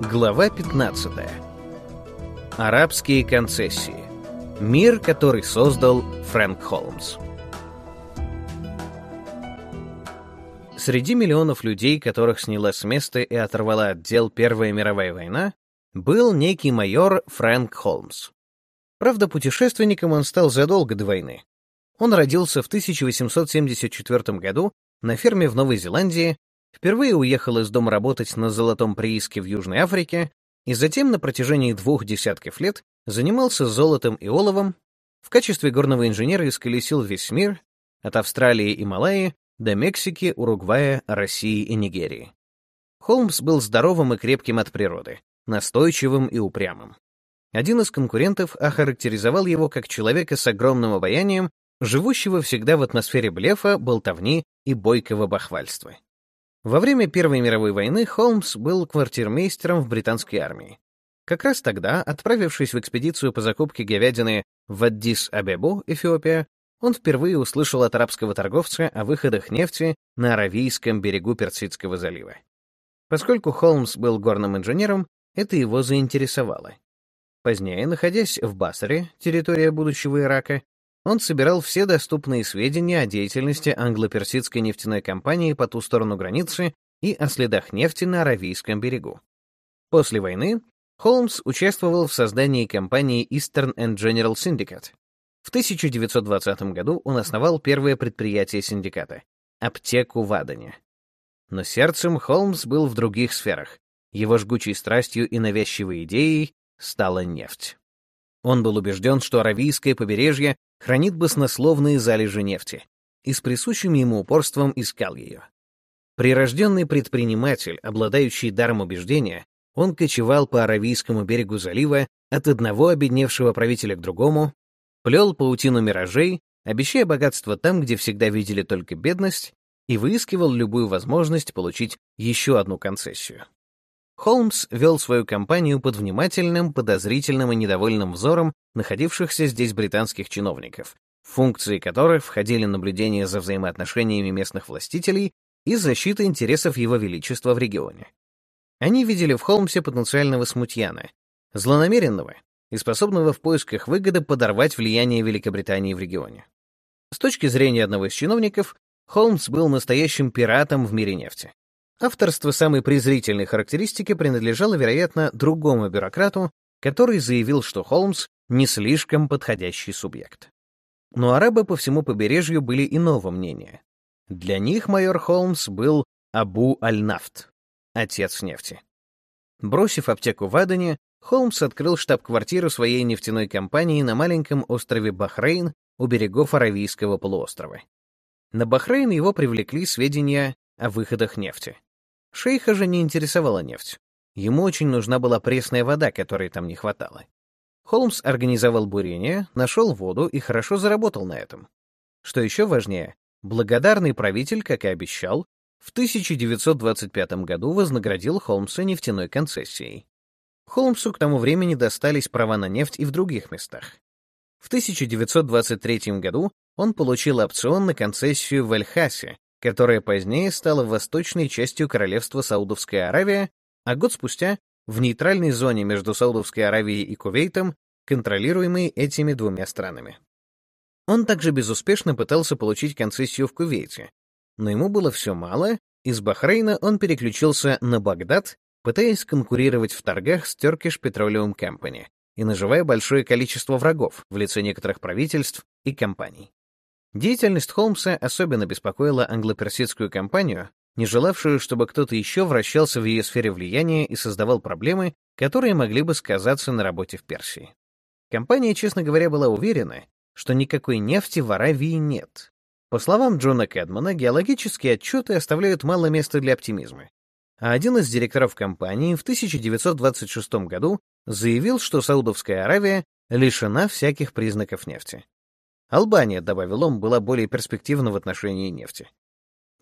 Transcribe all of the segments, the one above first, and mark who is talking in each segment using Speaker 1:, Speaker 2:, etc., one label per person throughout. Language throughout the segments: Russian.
Speaker 1: Глава 15. Арабские концессии. Мир, который создал Фрэнк Холмс. Среди миллионов людей, которых сняла с места и оторвала от дел Первая мировая война, был некий майор Фрэнк Холмс. Правда, путешественником он стал задолго до войны. Он родился в 1874 году на ферме в Новой Зеландии Впервые уехал из дома работать на золотом прииске в Южной Африке и затем на протяжении двух десятков лет занимался золотом и оловом, в качестве горного инженера исколесил весь мир, от Австралии и Малайи до Мексики, Уругвая, России и Нигерии. Холмс был здоровым и крепким от природы, настойчивым и упрямым. Один из конкурентов охарактеризовал его как человека с огромным обаянием, живущего всегда в атмосфере блефа, болтовни и бойкого бахвальства. Во время Первой мировой войны Холмс был квартирмейстером в британской армии. Как раз тогда, отправившись в экспедицию по закупке говядины в Аддис-Абебу, Эфиопия, он впервые услышал от арабского торговца о выходах нефти на Аравийском берегу Персидского залива. Поскольку Холмс был горным инженером, это его заинтересовало. Позднее, находясь в Басаре, территория будущего Ирака, он собирал все доступные сведения о деятельности англо-персидской нефтяной компании по ту сторону границы и о следах нефти на Аравийском берегу. После войны Холмс участвовал в создании компании Eastern and General Syndicate. В 1920 году он основал первое предприятие синдиката — аптеку в Адане. Но сердцем Холмс был в других сферах. Его жгучей страстью и навязчивой идеей стала нефть. Он был убежден, что Аравийское побережье хранит баснословные залежи нефти, и с присущим ему упорством искал ее. Прирожденный предприниматель, обладающий даром убеждения, он кочевал по Аравийскому берегу залива от одного обедневшего правителя к другому, плел паутину миражей, обещая богатство там, где всегда видели только бедность, и выискивал любую возможность получить еще одну концессию. Холмс вел свою компанию под внимательным, подозрительным и недовольным взором находившихся здесь британских чиновников, функции которых входили наблюдение за взаимоотношениями местных властителей и защита интересов Его Величества в регионе. Они видели в Холмсе потенциального смутьяна, злонамеренного и способного в поисках выгоды подорвать влияние Великобритании в регионе. С точки зрения одного из чиновников, Холмс был настоящим пиратом в мире нефти. Авторство самой презрительной характеристики принадлежало, вероятно, другому бюрократу, который заявил, что Холмс не слишком подходящий субъект. Но арабы по всему побережью были иного мнения. Для них майор Холмс был Абу Аль-Нафт, отец нефти. Бросив аптеку в Адане, Холмс открыл штаб-квартиру своей нефтяной компании на маленьком острове Бахрейн у берегов Аравийского полуострова. На Бахрейн его привлекли сведения о выходах нефти. Шейха же не интересовала нефть. Ему очень нужна была пресная вода, которой там не хватало. Холмс организовал бурение, нашел воду и хорошо заработал на этом. Что еще важнее, благодарный правитель, как и обещал, в 1925 году вознаградил Холмса нефтяной концессией. Холмсу к тому времени достались права на нефть и в других местах. В 1923 году он получил опцион на концессию в Эль-Хасе, которая позднее стала восточной частью королевства Саудовская Аравия, а год спустя — в нейтральной зоне между Саудовской Аравией и Кувейтом, контролируемой этими двумя странами. Он также безуспешно пытался получить концессию в Кувейте, но ему было все мало, из Бахрейна он переключился на Багдад, пытаясь конкурировать в торгах с Turkish Petroleum Company и наживая большое количество врагов в лице некоторых правительств и компаний. Деятельность Холмса особенно беспокоила англо-персидскую компанию, не желавшую, чтобы кто-то еще вращался в ее сфере влияния и создавал проблемы, которые могли бы сказаться на работе в Персии. Компания, честно говоря, была уверена, что никакой нефти в Аравии нет. По словам Джона Кэдмана, геологические отчеты оставляют мало места для оптимизма. А один из директоров компании в 1926 году заявил, что Саудовская Аравия лишена всяких признаков нефти. Албания, добавил он, была более перспективна в отношении нефти.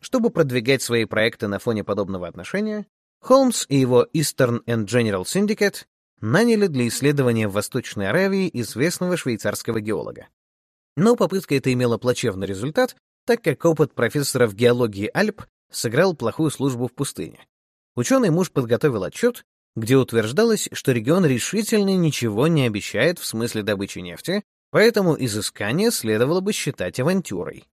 Speaker 1: Чтобы продвигать свои проекты на фоне подобного отношения, Холмс и его Eastern and General Syndicate наняли для исследования в Восточной Аравии известного швейцарского геолога. Но попытка эта имела плачевный результат, так как опыт профессора в геологии Альп сыграл плохую службу в пустыне. Ученый муж подготовил отчет, где утверждалось, что регион решительно ничего не обещает в смысле добычи нефти, поэтому изыскание следовало бы считать авантюрой.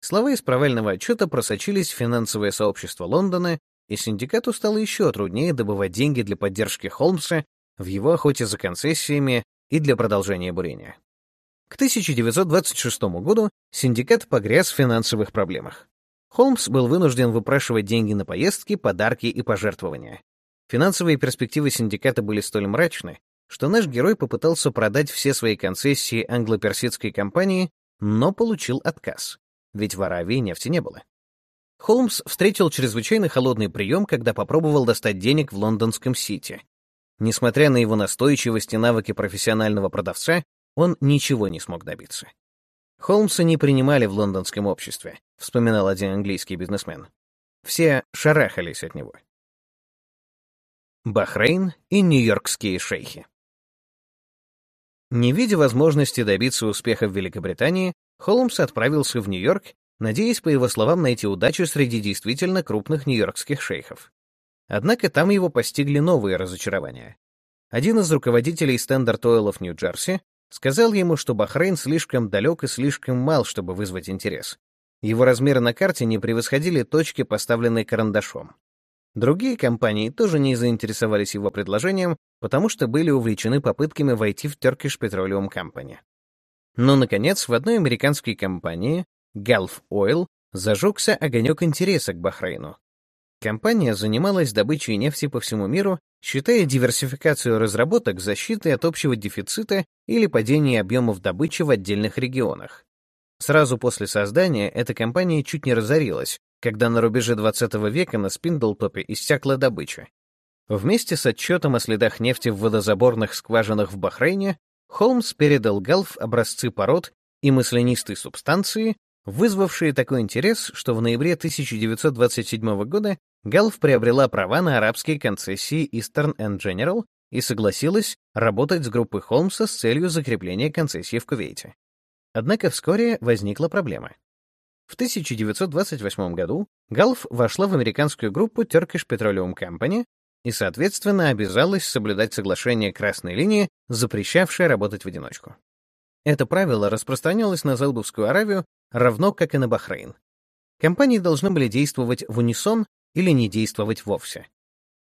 Speaker 1: Слова из провального отчета просочились в финансовое сообщество Лондона, и синдикату стало еще труднее добывать деньги для поддержки Холмса в его охоте за концессиями и для продолжения бурения. К 1926 году синдикат погряз в финансовых проблемах. Холмс был вынужден выпрашивать деньги на поездки, подарки и пожертвования. Финансовые перспективы синдиката были столь мрачны, что наш герой попытался продать все свои концессии англо-персидской компании, но получил отказ, ведь в Аравии нефти не было. Холмс встретил чрезвычайно холодный прием, когда попробовал достать денег в лондонском Сити. Несмотря на его настойчивость и навыки профессионального продавца, он ничего не смог добиться. Холмса не принимали в лондонском обществе, вспоминал один английский бизнесмен. Все шарахались от него. Бахрейн и нью-йоркские шейхи. Не видя возможности добиться успеха в Великобритании, Холмс отправился в Нью-Йорк, надеясь, по его словам, найти удачу среди действительно крупных нью-йоркских шейхов. Однако там его постигли новые разочарования. Один из руководителей Standard Oil в Нью-Джерси сказал ему, что Бахрейн слишком далек и слишком мал, чтобы вызвать интерес. Его размеры на карте не превосходили точки, поставленные карандашом. Другие компании тоже не заинтересовались его предложением, потому что были увлечены попытками войти в Turkish Petroleum Company. Но, наконец, в одной американской компании, Gulf Oil, зажегся огонек интереса к Бахрейну. Компания занималась добычей нефти по всему миру, считая диверсификацию разработок защитой от общего дефицита или падения объемов добычи в отдельных регионах. Сразу после создания эта компания чуть не разорилась, когда на рубеже 20 века на Спиндлтопе иссякла добыча. Вместе с отчетом о следах нефти в водозаборных скважинах в Бахрейне Холмс передал Галф образцы пород и маслянистой субстанции, вызвавшие такой интерес, что в ноябре 1927 года Галф приобрела права на арабские концессии Eastern and General и согласилась работать с группой Холмса с целью закрепления концессии в Кувейте. Однако вскоре возникла проблема. В 1928 году Галф вошла в американскую группу Turkish Petroleum Company и, соответственно, обязалась соблюдать соглашение Красной линии, запрещавшее работать в одиночку. Это правило распространялось на Саудовскую Аравию, равно как и на Бахрейн. Компании должны были действовать в унисон или не действовать вовсе.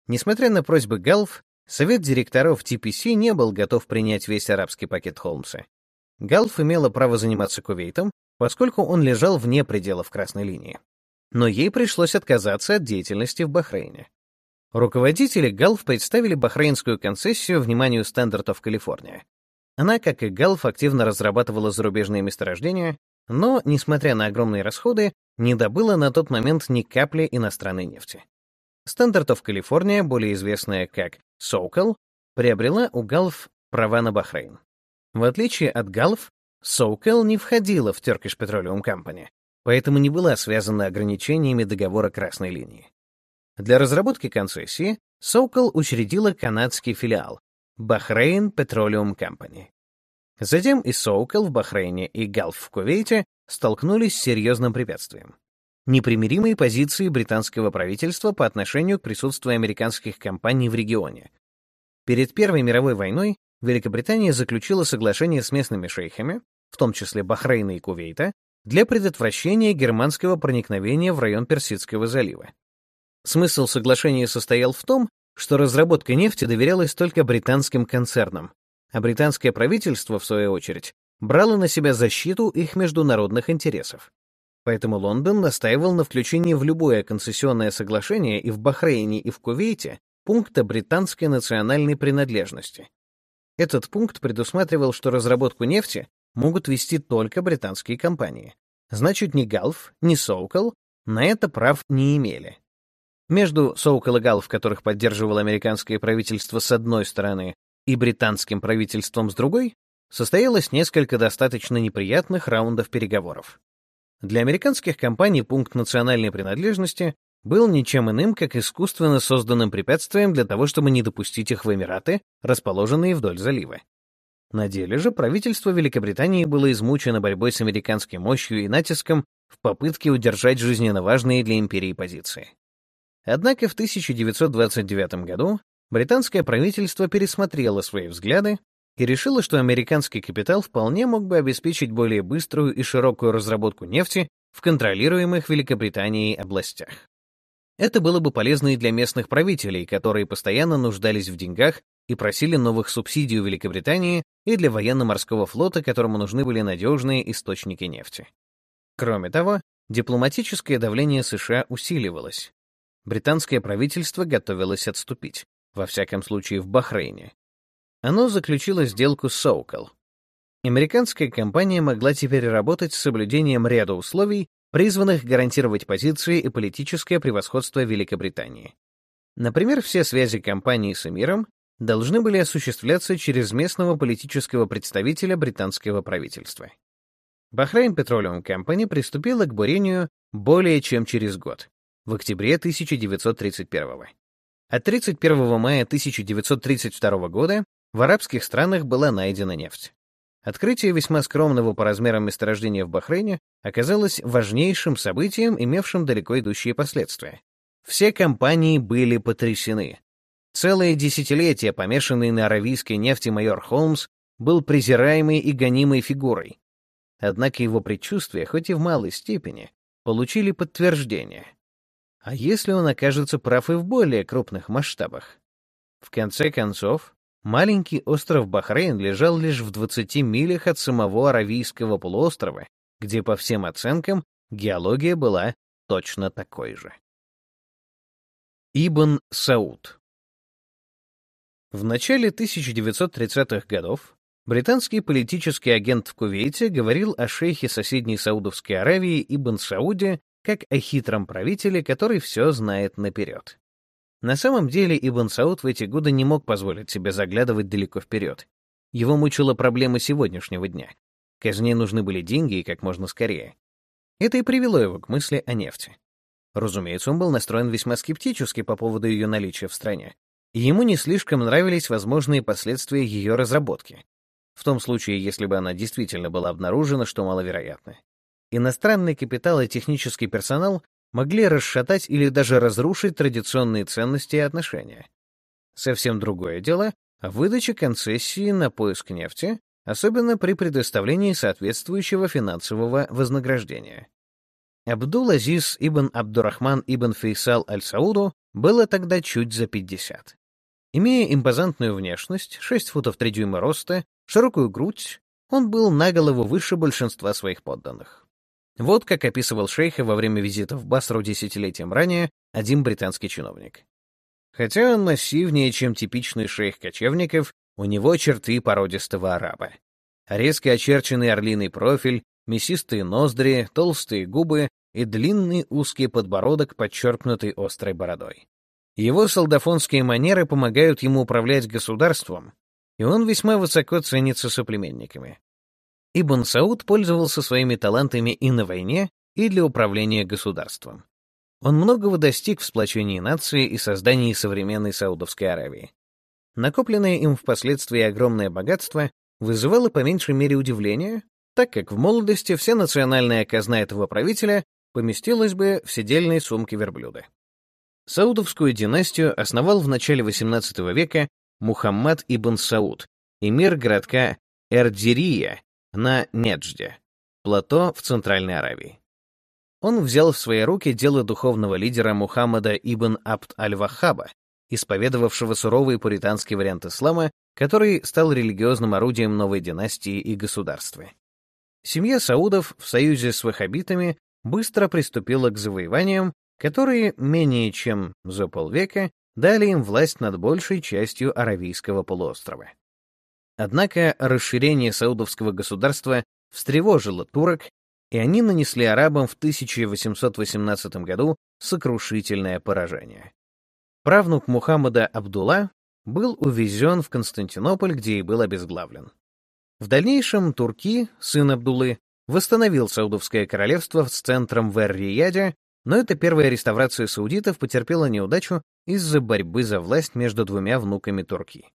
Speaker 1: Несмотря на просьбы Галф, совет директоров TPC не был готов принять весь арабский пакет Холмса. Галф имела право заниматься Кувейтом, поскольку он лежал вне пределов красной линии. Но ей пришлось отказаться от деятельности в Бахрейне. Руководители Галф представили бахрейнскую концессию вниманию стандартов Калифорния. Она, как и Галф, активно разрабатывала зарубежные месторождения, но, несмотря на огромные расходы, не добыла на тот момент ни капли иностранной нефти. Of California, более известная как Sokol, приобрела у Галф права на Бахрейн. В отличие от Галф, Sokol не входила в Turkish Petroleum Company, поэтому не была связана ограничениями договора красной линии. Для разработки концессии Sokol учредила канадский филиал Bahrain Petroleum Company. Затем и Sokol в Бахрейне, и Галф в Кувейте столкнулись с серьезным препятствием. Непримиримые позиции британского правительства по отношению к присутствию американских компаний в регионе. Перед Первой мировой войной Великобритания заключила соглашение с местными шейхами, в том числе Бахрейна и Кувейта, для предотвращения германского проникновения в район Персидского залива. Смысл соглашения состоял в том, что разработка нефти доверялась только британским концернам, а британское правительство, в свою очередь, брало на себя защиту их международных интересов. Поэтому Лондон настаивал на включении в любое концессионное соглашение и в Бахрейне, и в Кувейте пункта британской национальной принадлежности, этот пункт предусматривал, что разработку нефти могут вести только британские компании. Значит, ни Галф, ни Соукл на это прав не имели. Между Соукл и Галф, которых поддерживало американское правительство с одной стороны и британским правительством с другой, состоялось несколько достаточно неприятных раундов переговоров. Для американских компаний пункт национальной принадлежности был ничем иным, как искусственно созданным препятствием для того, чтобы не допустить их в Эмираты, расположенные вдоль залива. На деле же правительство Великобритании было измучено борьбой с американской мощью и натиском в попытке удержать жизненно важные для империи позиции. Однако в 1929 году британское правительство пересмотрело свои взгляды и решило, что американский капитал вполне мог бы обеспечить более быструю и широкую разработку нефти в контролируемых Великобританией областях. Это было бы полезно и для местных правителей, которые постоянно нуждались в деньгах и просили новых субсидий у Великобритании, и для военно-морского флота, которому нужны были надежные источники нефти. Кроме того, дипломатическое давление США усиливалось. Британское правительство готовилось отступить, во всяком случае в Бахрейне. Оно заключило сделку с Соукал. Американская компания могла теперь работать с соблюдением ряда условий, призванных гарантировать позиции и политическое превосходство Великобритании. Например, все связи компании с эмиром должны были осуществляться через местного политического представителя британского правительства. Бахрейн Petroleum Company приступила к бурению более чем через год, в октябре 1931 года. От 31 мая 1932 года в арабских странах была найдена нефть. Открытие весьма скромного по размерам месторождения в Бахрейне оказалось важнейшим событием, имевшим далеко идущие последствия. Все компании были потрясены. Целое десятилетие помешанный на аравийской нефти майор Холмс был презираемой и гонимой фигурой. Однако его предчувствия, хоть и в малой степени, получили подтверждение. А если он окажется прав и в более крупных масштабах? В конце концов, маленький остров Бахрейн лежал лишь в 20 милях от самого Аравийского полуострова, где, по всем оценкам, геология была точно такой же. Ибн Сауд В начале 1930-х годов британский политический агент в Кувейте говорил о шейхе соседней Саудовской Аравии Ибн Сауде как о хитром правителе, который все знает наперед. На самом деле Ибн Сауд в эти годы не мог позволить себе заглядывать далеко вперед. Его мучила проблема сегодняшнего дня. Казне нужны были деньги и как можно скорее. Это и привело его к мысли о нефти. Разумеется, он был настроен весьма скептически по поводу ее наличия в стране, ему не слишком нравились возможные последствия ее разработки, в том случае, если бы она действительно была обнаружена, что маловероятно иностранный капитал и технический персонал могли расшатать или даже разрушить традиционные ценности и отношения. Совсем другое дело — выдача концессии на поиск нефти, особенно при предоставлении соответствующего финансового вознаграждения. Абдул-Азиз ибн Абдурахман ибн Фейсал аль-Сауду было тогда чуть за 50. Имея импозантную внешность, 6 футов 3 дюйма роста, широкую грудь, он был на голову выше большинства своих подданных. Вот как описывал шейха во время визита в Басру десятилетием ранее один британский чиновник. Хотя он массивнее, чем типичный шейх кочевников, у него черты породистого араба. Резко очерченный орлиный профиль, мясистые ноздри, толстые губы и длинный узкий подбородок, подчеркнутый острой бородой. Его солдафонские манеры помогают ему управлять государством, и он весьма высоко ценится соплеменниками. Ибн Сауд пользовался своими талантами и на войне, и для управления государством. Он многого достиг в сплочении нации и создании современной Саудовской Аравии. Накопленное им впоследствии огромное богатство вызывало по меньшей мере удивление, так как в молодости вся национальная казна этого правителя поместилась бы в седельной сумке верблюда. Саудовскую династию основал в начале XVIII века Мухаммад ибн Сауд, эмир городка Эрдирия на Неджде, плато в Центральной Аравии. Он взял в свои руки дело духовного лидера Мухаммада ибн Абд аль-Ваххаба, исповедовавшего суровый пуританский вариант ислама, который стал религиозным орудием новой династии и государства. Семья Саудов в союзе с ваххабитами быстро приступила к завоеваниям, которые менее чем за полвека дали им власть над большей частью Аравийского полуострова. Однако расширение саудовского государства встревожило турок, и они нанесли арабам в 1818 году сокрушительное поражение. Правнук Мухаммада Абдулла был увезен в Константинополь, где и был обезглавлен. В дальнейшем Турки, сын Абдуллы, восстановил Саудовское королевство с центром в Эр-Рияде, но эта первая реставрация саудитов потерпела неудачу из-за борьбы за власть между двумя внуками Турки.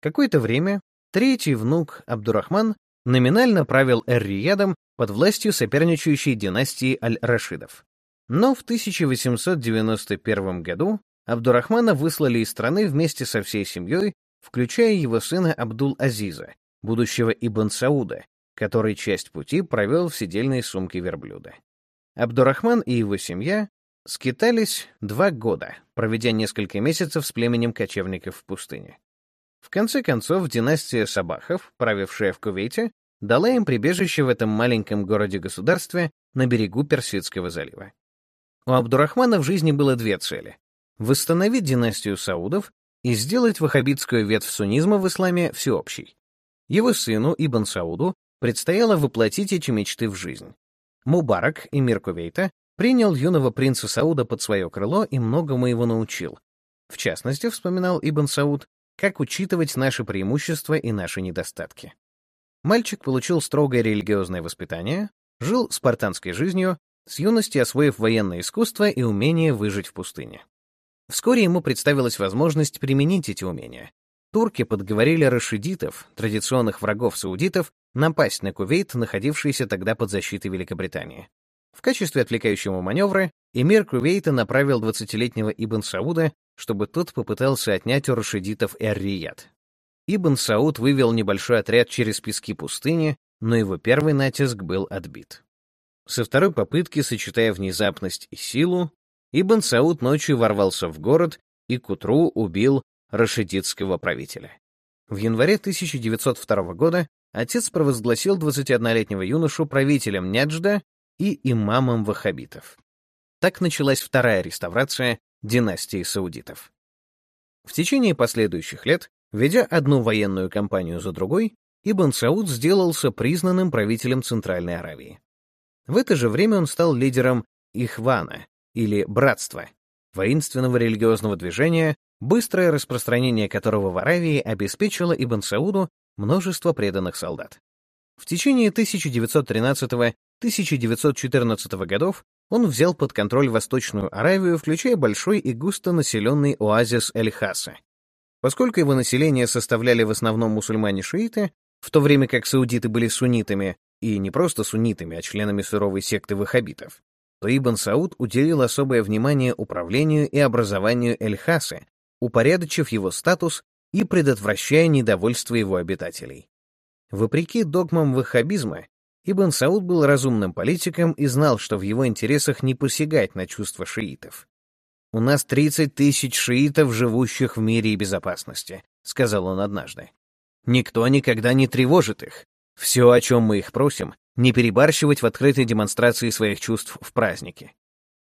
Speaker 1: Какое-то время Третий внук Абдурахман номинально правил Эр-Риядом под властью соперничающей династии Аль-Рашидов. Но в 1891 году Абдурахмана выслали из страны вместе со всей семьей, включая его сына Абдул-Азиза, будущего Ибн Сауда, который часть пути провел в сидельной сумке верблюда. Абдурахман и его семья скитались два года, проведя несколько месяцев с племенем кочевников в пустыне. В конце концов, династия Сабахов, правившая в Кувейте, дала им прибежище в этом маленьком городе-государстве на берегу Персидского залива. У Абдурахмана в жизни было две цели — восстановить династию Саудов и сделать ваххабитскую ветвь суннизма в исламе всеобщей. Его сыну, Ибн Сауду, предстояло воплотить эти мечты в жизнь. Мубарак, эмир Кувейта, принял юного принца Сауда под свое крыло и многому его научил. В частности, вспоминал Ибн Сауд, как учитывать наши преимущества и наши недостатки. Мальчик получил строгое религиозное воспитание, жил спартанской жизнью, с юности освоив военное искусство и умение выжить в пустыне. Вскоре ему представилась возможность применить эти умения. Турки подговорили рашидитов, традиционных врагов саудитов, напасть на Кувейт, находившийся тогда под защитой Великобритании. В качестве отвлекающего маневра эмир Кувейта направил 20-летнего Ибн Сауда, чтобы тот попытался отнять у рашидитов Эр-Рияд. Ибн Сауд вывел небольшой отряд через пески пустыни, но его первый натиск был отбит. Со второй попытки, сочетая внезапность и силу, Ибн Сауд ночью ворвался в город и к утру убил рашидитского правителя. В январе 1902 года отец провозгласил 21-летнего юношу правителем Няджда и имамом ваххабитов. Так началась вторая реставрация династии саудитов. В течение последующих лет, ведя одну военную кампанию за другой, Ибн Сауд сделался признанным правителем Центральной Аравии. В это же время он стал лидером Ихвана, или Братства, воинственного религиозного движения, быстрое распространение которого в Аравии обеспечило Ибн Сауду множество преданных солдат. В течение 1913-1914 годов он взял под контроль Восточную Аравию, включая большой и густо населенный оазис Эль-Хаса. Поскольку его население составляли в основном мусульмане-шииты, в то время как саудиты были суннитами, и не просто суннитами, а членами суровой секты ваххабитов, то Ибн Сауд уделил особое внимание управлению и образованию Эль-Хасы, упорядочив его статус и предотвращая недовольство его обитателей. Вопреки догмам ваххабизма, Ибн Сауд был разумным политиком и знал, что в его интересах не посягать на чувства шиитов. «У нас 30 тысяч шиитов, живущих в мире и безопасности», — сказал он однажды. «Никто никогда не тревожит их. Все, о чем мы их просим, не перебарщивать в открытой демонстрации своих чувств в празднике».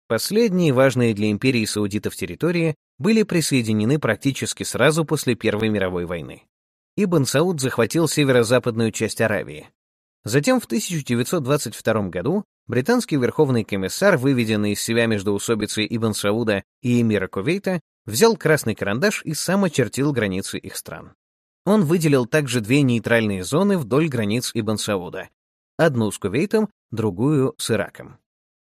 Speaker 1: Последние важные для империи саудитов территории были присоединены практически сразу после Первой мировой войны. Ибн Сауд захватил северо-западную часть Аравии, Затем в 1922 году британский верховный комиссар, выведенный из себя между усобицей Ибн Сауда и эмира Кувейта, взял красный карандаш и сам очертил границы их стран. Он выделил также две нейтральные зоны вдоль границ Ибн Сауда. Одну с Кувейтом, другую с Ираком.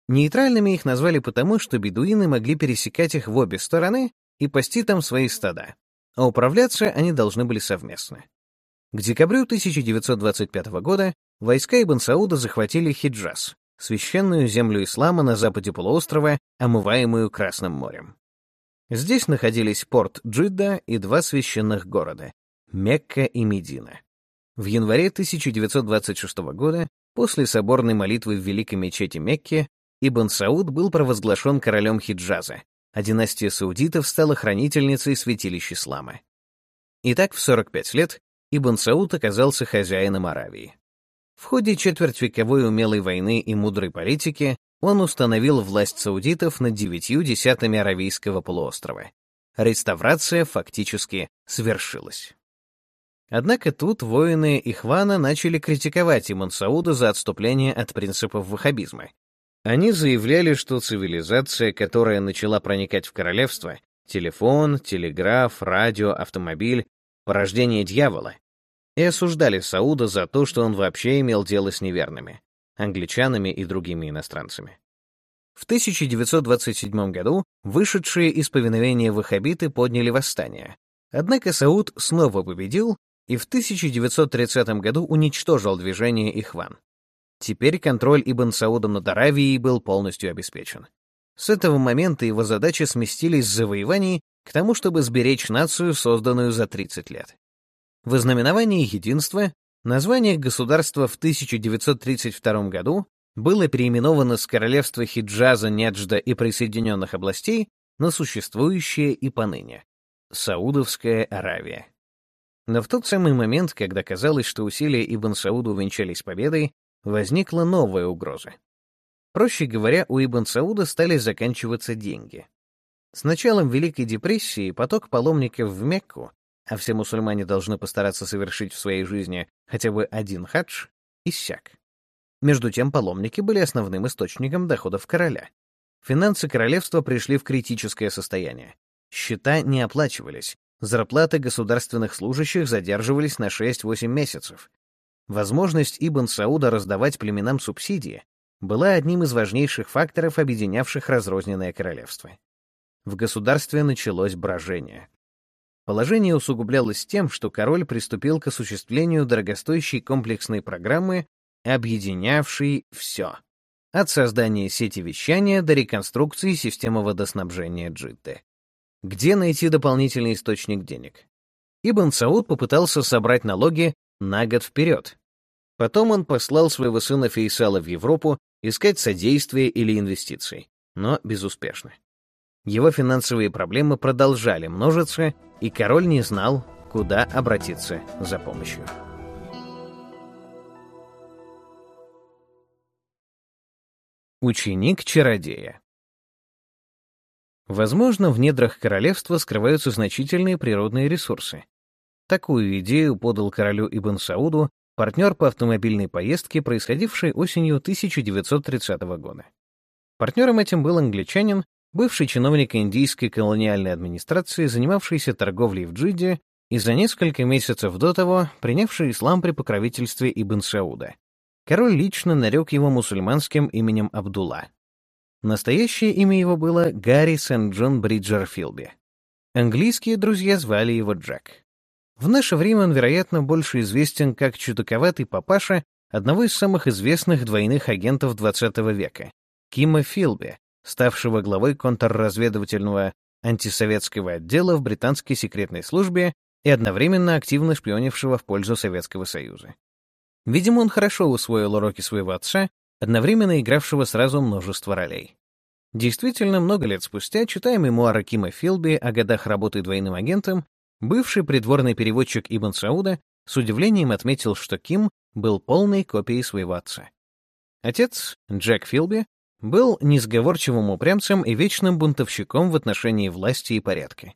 Speaker 1: Нейтральными их назвали потому, что бедуины могли пересекать их в обе стороны и пасти там свои стада, а управляться они должны были совместно. К декабрю 1925 года войска Ибн Сауда захватили Хиджаз, священную землю ислама на западе полуострова, омываемую Красным морем. Здесь находились порт Джидда и два священных города — Мекка и Медина. В январе 1926 года, после соборной молитвы в Великой мечети Мекки, Ибн Сауд был провозглашен королем Хиджаза, а династия саудитов стала хранительницей святилищ ислама. Итак, в 45 лет Ибн Сауд оказался хозяином Аравии. В ходе четвертьвековой умелой войны и мудрой политики он установил власть саудитов над девятью десятыми Аравийского полуострова. Реставрация фактически свершилась. Однако тут воины Ихвана начали критиковать Ибн Сауда за отступление от принципов ваххабизма. Они заявляли, что цивилизация, которая начала проникать в королевство, телефон, телеграф, радио, автомобиль, порождение дьявола, и осуждали Сауда за то, что он вообще имел дело с неверными, англичанами и другими иностранцами. В 1927 году вышедшие из повиновения ваххабиты подняли восстание. Однако Сауд снова победил и в 1930 году уничтожил движение Ихван. Теперь контроль Ибн Сауда над Аравией был полностью обеспечен. С этого момента его задачи сместились с завоеваний к тому, чтобы сберечь нацию, созданную за 30 лет. В ознаменовании единства название государства в 1932 году было переименовано с королевства Хиджаза, Неджда и присоединенных областей на существующее и поныне — Саудовская Аравия. Но в тот самый момент, когда казалось, что усилия Ибн Сауда увенчались победой, возникла новая угроза. Проще говоря, у Ибн Сауда стали заканчиваться деньги. С началом Великой депрессии поток паломников в Мекку, а все мусульмане должны постараться совершить в своей жизни хотя бы один хадж, иссяк. Между тем паломники были основным источником доходов короля. Финансы королевства пришли в критическое состояние. Счета не оплачивались, зарплаты государственных служащих задерживались на 6-8 месяцев. Возможность Ибн Сауда раздавать племенам субсидии была одним из важнейших факторов, объединявших разрозненное королевство. В государстве началось брожение. Положение усугублялось тем, что король приступил к осуществлению дорогостоящей комплексной программы, объединявшей все. От создания сети вещания до реконструкции системы водоснабжения Джидды. Где найти дополнительный источник денег? Ибн Сауд попытался собрать налоги на год вперед. Потом он послал своего сына Фейсала в Европу искать содействие или инвестиций, но безуспешно. Его финансовые проблемы продолжали множиться, и король не знал, куда обратиться за помощью. Ученик чародея Возможно, в недрах королевства скрываются значительные природные ресурсы. Такую идею подал королю Ибн Сауду партнер по автомобильной поездке, происходившей осенью 1930 года. Партнером этим был англичанин, бывший чиновник индийской колониальной администрации, занимавшийся торговлей в Джидде и за несколько месяцев до того принявший ислам при покровительстве Ибн Сауда. Король лично нарек его мусульманским именем Абдулла. Настоящее имя его было Гарри Сент-Джон Бриджер Филби. Английские друзья звали его Джек. В наше время он, вероятно, больше известен как чудаковатый папаша одного из самых известных двойных агентов XX века — Кима Филби, ставшего главой контрразведывательного антисоветского отдела в британской секретной службе и одновременно активно шпионившего в пользу Советского Союза. Видимо, он хорошо усвоил уроки своего отца, одновременно игравшего сразу множество ролей. Действительно, много лет спустя, читая мемуары Кима Филби о годах работы двойным агентом, Бывший придворный переводчик Ибн Сауда с удивлением отметил, что Ким был полной копией своего отца. Отец, Джек Филби, был несговорчивым упрямцем и вечным бунтовщиком в отношении власти и порядка.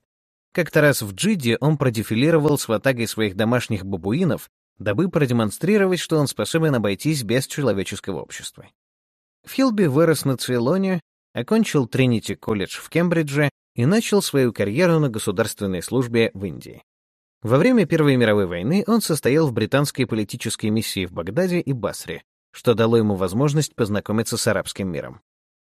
Speaker 1: Как-то раз в Джиде он продефилировал с ватагой своих домашних бабуинов, дабы продемонстрировать, что он способен обойтись без человеческого общества. Филби вырос на Цейлоне, окончил Тринити колледж в Кембридже и начал свою карьеру на государственной службе в Индии. Во время Первой мировой войны он состоял в британской политической миссии в Багдаде и Басре, что дало ему возможность познакомиться с арабским миром.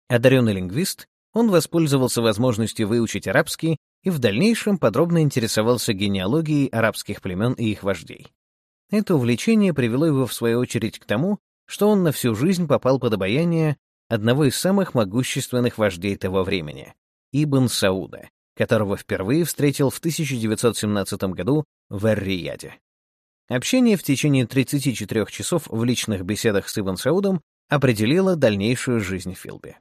Speaker 1: Одаренный лингвист, он воспользовался возможностью выучить арабский и в дальнейшем подробно интересовался генеалогией арабских племен и их вождей. Это увлечение привело его, в свою очередь, к тому, что он на всю жизнь попал под обаяние одного из самых могущественных вождей того времени Ибн Сауда, которого впервые встретил в 1917 году в Эр-Рияде. Общение в течение 34 часов в личных беседах с Ибн Саудом определило дальнейшую жизнь Филби.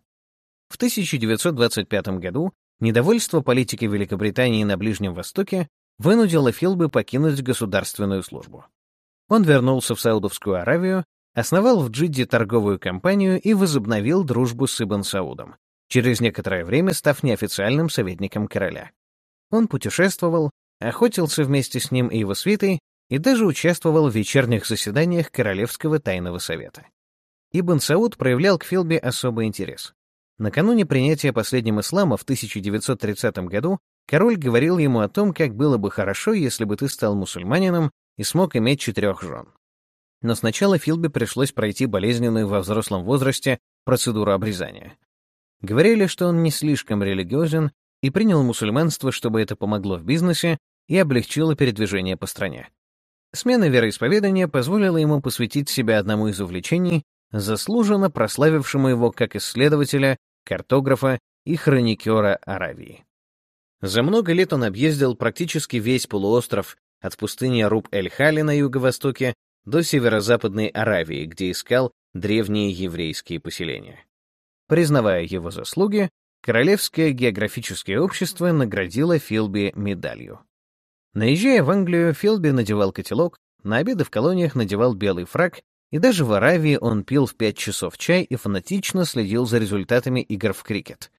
Speaker 1: В 1925 году недовольство политики Великобритании на Ближнем Востоке вынудило Филби покинуть государственную службу. Он вернулся в Саудовскую Аравию, основал в Джидде торговую компанию и возобновил дружбу с Ибн Саудом, через некоторое время став неофициальным советником короля. Он путешествовал, охотился вместе с ним и его свитой и даже участвовал в вечерних заседаниях Королевского тайного совета. Ибн Сауд проявлял к Филби особый интерес. Накануне принятия последним ислама в 1930 году король говорил ему о том, как было бы хорошо, если бы ты стал мусульманином и смог иметь четырех жен. Но сначала Филби пришлось пройти болезненную во взрослом возрасте процедуру обрезания. Говорили, что он не слишком религиозен и принял мусульманство, чтобы это помогло в бизнесе и облегчило передвижение по стране. Смена вероисповедания позволила ему посвятить себя одному из увлечений, заслуженно прославившему его как исследователя, картографа и хроникера Аравии. За много лет он объездил практически весь полуостров от пустыни Руб-эль-Хали на юго-востоке до северо-западной Аравии, где искал древние еврейские поселения. Признавая его заслуги, Королевское географическое общество наградило Филби медалью. Наезжая в Англию, Филби надевал котелок, на обеды в колониях надевал белый фрак, и даже в Аравии он пил в пять часов чай и фанатично следил за результатами игр в крикет.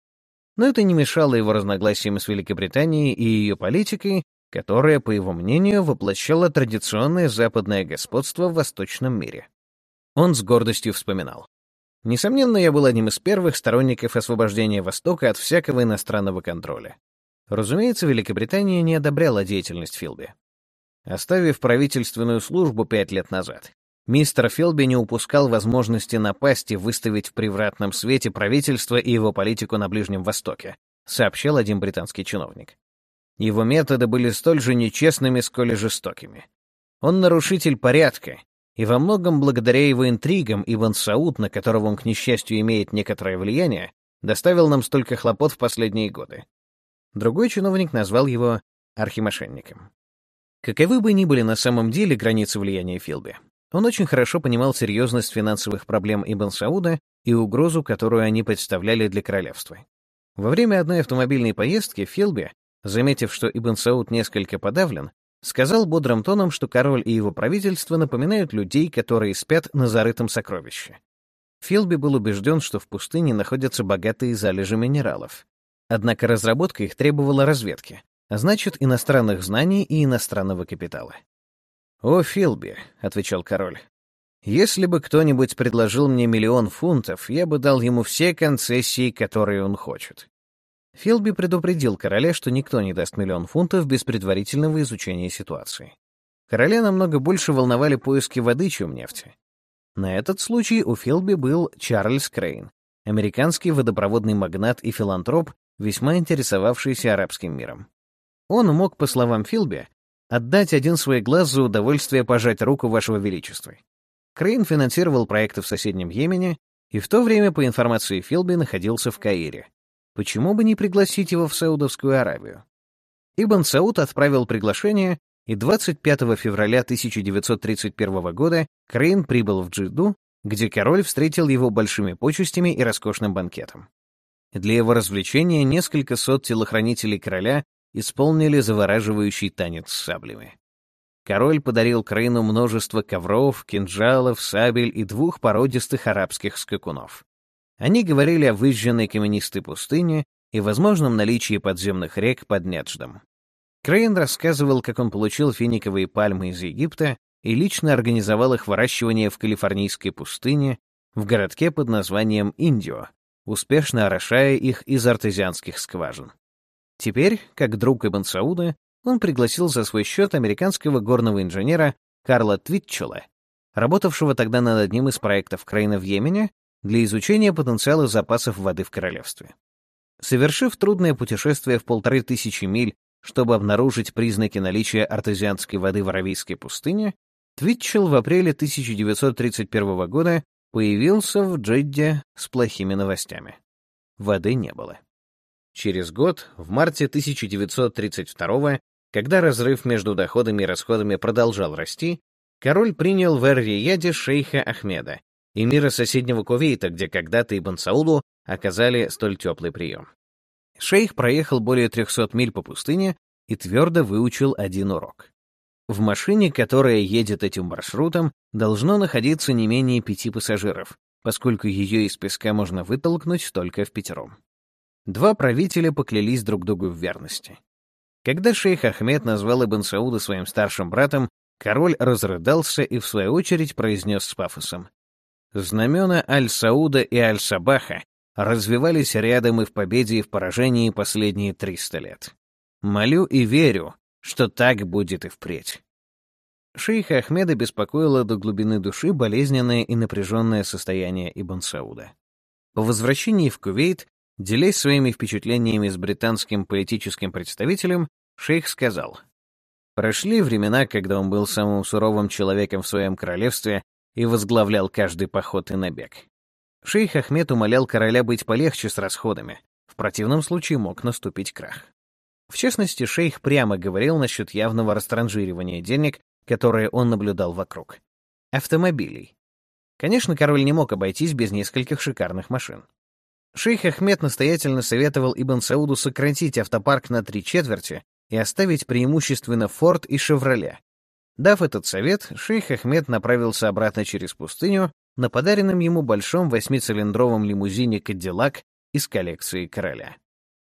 Speaker 1: Но это не мешало его разногласиям с Великобританией и ее политикой, которая, по его мнению, воплощала традиционное западное господство в восточном мире. Он с гордостью вспоминал. Несомненно, я был одним из первых сторонников освобождения Востока от всякого иностранного контроля. Разумеется, Великобритания не одобряла деятельность Филби. Оставив правительственную службу пять лет назад, мистер Филби не упускал возможности напасть и выставить в превратном свете правительство и его политику на Ближнем Востоке, сообщил один британский чиновник. Его методы были столь же нечестными, сколь и жестокими. Он нарушитель порядка, и во многом благодаря его интригам Ибн Сауд, на которого он, к несчастью, имеет некоторое влияние, доставил нам столько хлопот в последние годы. Другой чиновник назвал его архимошенником. Каковы бы ни были на самом деле границы влияния Филби, он очень хорошо понимал серьезность финансовых проблем Ибн Сауда и угрозу, которую они представляли для королевства. Во время одной автомобильной поездки Филби, заметив, что Ибн Сауд несколько подавлен, Сказал бодрым тоном, что король и его правительство напоминают людей, которые спят на зарытом сокровище. Филби был убежден, что в пустыне находятся богатые залежи минералов. Однако разработка их требовала разведки, а значит, иностранных знаний и иностранного капитала. «О, Филби», — отвечал король, — «если бы кто-нибудь предложил мне миллион фунтов, я бы дал ему все концессии, которые он хочет. Филби предупредил короля, что никто не даст миллион фунтов без предварительного изучения ситуации. Короля намного больше волновали поиски воды, чем нефти. На этот случай у Филби был Чарльз Крейн, американский водопроводный магнат и филантроп, весьма интересовавшийся арабским миром. Он мог, по словам Филби, отдать один свой глаз за удовольствие пожать руку вашего величества. Крейн финансировал проекты в соседнем Йемене и в то время, по информации Филби, находился в Каире. Почему бы не пригласить его в Саудовскую Аравию? Ибн Сауд отправил приглашение, и 25 февраля 1931 года Крейн прибыл в Джиду, где король встретил его большими почестями и роскошным банкетом. Для его развлечения несколько сот телохранителей короля исполнили завораживающий танец с саблями. Король подарил Крейну множество ковров, кинжалов, сабель и двух породистых арабских скакунов. Они говорили о выжженной каменистой пустыне и возможном наличии подземных рек под Недждом. Крейн рассказывал, как он получил финиковые пальмы из Египта и лично организовал их выращивание в калифорнийской пустыне в городке под названием Индио, успешно орошая их из артезианских скважин. Теперь, как друг Ибн Сауда, он пригласил за свой счет американского горного инженера Карла Твитчелла, работавшего тогда над одним из проектов Крейна в Йемене для изучения потенциала запасов воды в королевстве. Совершив трудное путешествие в полторы тысячи миль, чтобы обнаружить признаки наличия артезианской воды в Аравийской пустыне, Твитчелл в апреле 1931 года появился в Джидде с плохими новостями. Воды не было. Через год, в марте 1932 когда разрыв между доходами и расходами продолжал расти, король принял в Эр-Рияде шейха Ахмеда, и мира соседнего Кувейта, где когда-то Ибн Сауду оказали столь теплый прием. Шейх проехал более 300 миль по пустыне и твердо выучил один урок. В машине, которая едет этим маршрутом, должно находиться не менее пяти пассажиров, поскольку ее из песка можно вытолкнуть только в пятером. Два правителя поклялись друг другу в верности. Когда шейх Ахмед назвал Ибн Сауда своим старшим братом, король разрыдался и, в свою очередь, произнес с пафосом. Знамена Аль-Сауда и Аль-Сабаха развивались рядом и в победе, и в поражении последние 300 лет. Молю и верю, что так будет и впредь. Шейха Ахмеда беспокоило до глубины души болезненное и напряженное состояние Ибн Сауда. По возвращении в Кувейт, делясь своими впечатлениями с британским политическим представителем, шейх сказал, «Прошли времена, когда он был самым суровым человеком в своем королевстве и возглавлял каждый поход и набег. Шейх Ахмед умолял короля быть полегче с расходами, в противном случае мог наступить крах. В частности, шейх прямо говорил насчет явного растранжиривания денег, которые он наблюдал вокруг. Автомобилей. Конечно, король не мог обойтись без нескольких шикарных машин. Шейх Ахмед настоятельно советовал Ибн Сауду сократить автопарк на три четверти и оставить преимущественно Форд и Шевроле. Дав этот совет, шейх Ахмед направился обратно через пустыню на подаренном ему большом восьмицилиндровом лимузине «Кадиллак» из коллекции короля.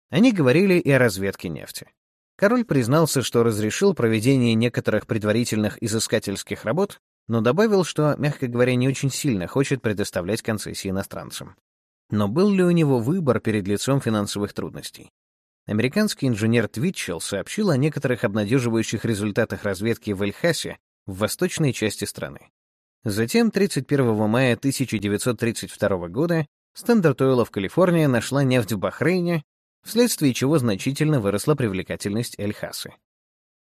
Speaker 1: Они говорили и о разведке нефти. Король признался, что разрешил проведение некоторых предварительных изыскательских работ, но добавил, что, мягко говоря, не очень сильно хочет предоставлять концессии иностранцам. Но был ли у него выбор перед лицом финансовых трудностей? Американский инженер Твитчелл сообщил о некоторых обнадеживающих результатах разведки в Эльхасе в восточной части страны. Затем, 31 мая 1932 года, Standard Oil в Калифорнии нашла нефть в Бахрейне, вследствие чего значительно выросла привлекательность Эль-Хасы.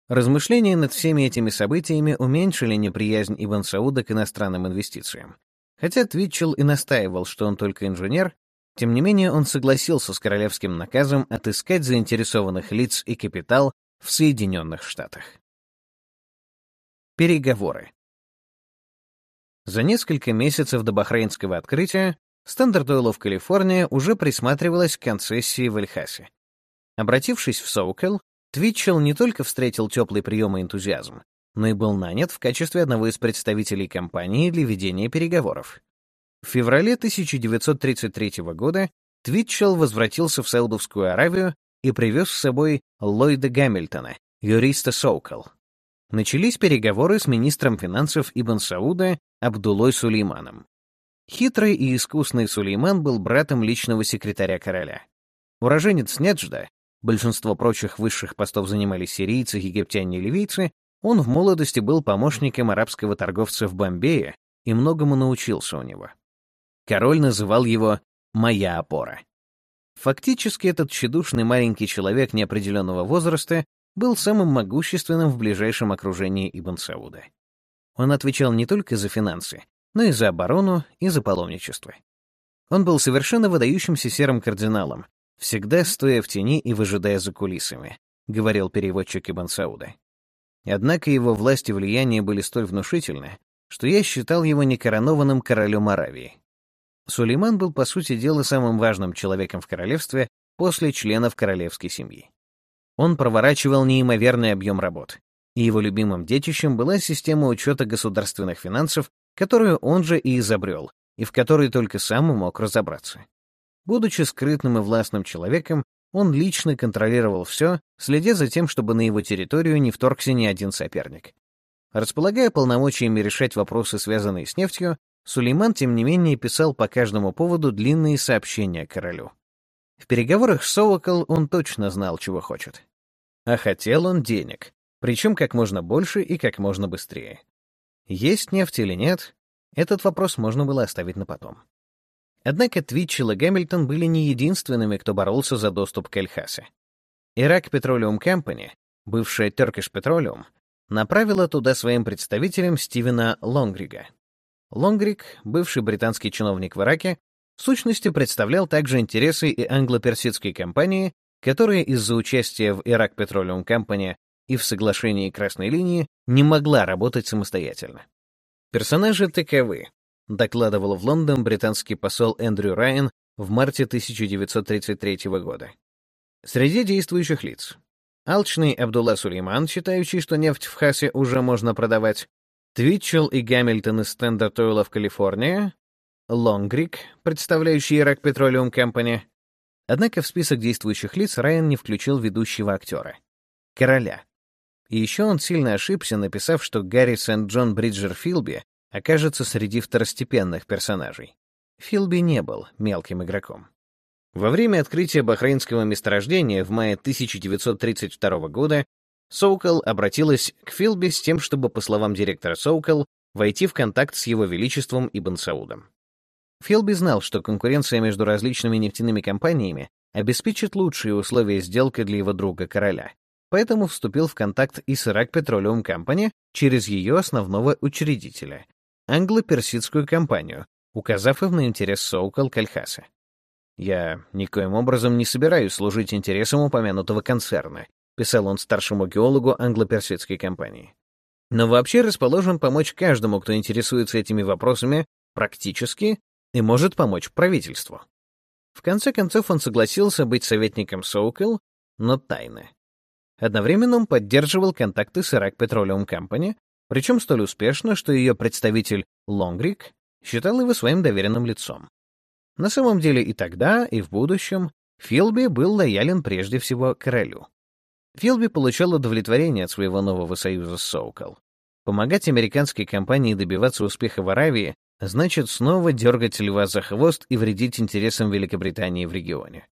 Speaker 1: Размышления над всеми этими событиями уменьшили неприязнь Ибн Сауда к иностранным инвестициям. Хотя Твитчелл и настаивал, что он только инженер, тем не менее он согласился с королевским наказом отыскать заинтересованных лиц и капитал в Соединенных Штатах. Переговоры. За несколько месяцев до бахрейнского открытия Стандарт Ойл в Калифорнии уже присматривалась к концессии в Эль-Хасе. Обратившись в Соукел, Твитчелл не только встретил теплый прием и энтузиазм, но и был нанят в качестве одного из представителей компании для ведения переговоров. В феврале 1933 года Твитчелл возвратился в Саудовскую Аравию и привез с собой Ллойда Гамильтона, юриста Соукал. Начались переговоры с министром финансов Ибн Сауда Абдулой Сулейманом. Хитрый и искусный Сулейман был братом личного секретаря короля. Уроженец Неджда, большинство прочих высших постов занимали сирийцы, египтяне и ливийцы, он в молодости был помощником арабского торговца в Бомбее и многому научился у него. Король называл его «моя опора». Фактически этот тщедушный маленький человек неопределенного возраста был самым могущественным в ближайшем окружении Ибн Сауда. Он отвечал не только за финансы, но и за оборону, и за паломничество. Он был совершенно выдающимся серым кардиналом, всегда стоя в тени и выжидая за кулисами, говорил переводчик Ибн Сауда. Однако его власть и влияние были столь внушительны, что я считал его некоронованным королем Аравии. Сулейман был, по сути дела, самым важным человеком в королевстве после членов королевской семьи. Он проворачивал неимоверный объем работ, и его любимым детищем была система учета государственных финансов, которую он же и изобрел, и в которой только сам мог разобраться. Будучи скрытным и властным человеком, он лично контролировал все, следя за тем, чтобы на его территорию не вторгся ни один соперник. Располагая полномочиями решать вопросы, связанные с нефтью, Сулейман, тем не менее, писал по каждому поводу длинные сообщения королю. В переговорах с Соукол он точно знал, чего хочет. А хотел он денег, причем как можно больше и как можно быстрее. Есть нефть или нет, этот вопрос можно было оставить на потом. Однако Твитчелл и Гамильтон были не единственными, кто боролся за доступ к Эльхасе. Ирак Petroleum Company, бывшая Turkish Petroleum, направила туда своим представителем Стивена Лонгрига. Лонгриг, бывший британский чиновник в Ираке, в сущности представлял также интересы и англо-персидской компании, которая из-за участия в Ирак Petroleum Company и в соглашении Красной линии не могла работать самостоятельно. Персонажи таковы, докладывал в Лондон британский посол Эндрю Райан в марте 1933 года. Среди действующих лиц алчный Абдулла Сулейман, считающий, что нефть в Хасе уже можно продавать, Твитчелл и Гамильтон из Стендарт Ойла в Калифорнии, Лонгрик, представляющий Ирак Petroleum Company. Однако в список действующих лиц Райан не включил ведущего актера — короля. И еще он сильно ошибся, написав, что Гарри Сент-Джон Бриджер Филби окажется среди второстепенных персонажей. Филби не был мелким игроком. Во время открытия бахрейнского месторождения в мае 1932 года Соукал обратилась к Филби с тем, чтобы, по словам директора Соукал, войти в контакт с его величеством Ибн Саудом. Филби знал, что конкуренция между различными нефтяными компаниями обеспечит лучшие условия сделки для его друга-короля, поэтому вступил в контакт и с Ирак Petroleum Company через ее основного учредителя, англо-персидскую компанию, указав им на интерес Соукал Кальхаса. «Я никоим образом не собираюсь служить интересам упомянутого концерна», писал он старшему геологу англо-персидской компании. «Но вообще расположен помочь каждому, кто интересуется этими вопросами практически и может помочь правительству». В конце концов он согласился быть советником Соукел, но тайно. Одновременно он поддерживал контакты с Iraq Petroleum Company, причем столь успешно, что ее представитель Лонгрик считал его своим доверенным лицом. На самом деле и тогда, и в будущем Филби был лоялен прежде всего королю. Филби получал удовлетворение от своего нового союза с Соукал. Помогать американской компании добиваться успеха в Аравии значит снова дергать льва за хвост и вредить интересам Великобритании в регионе.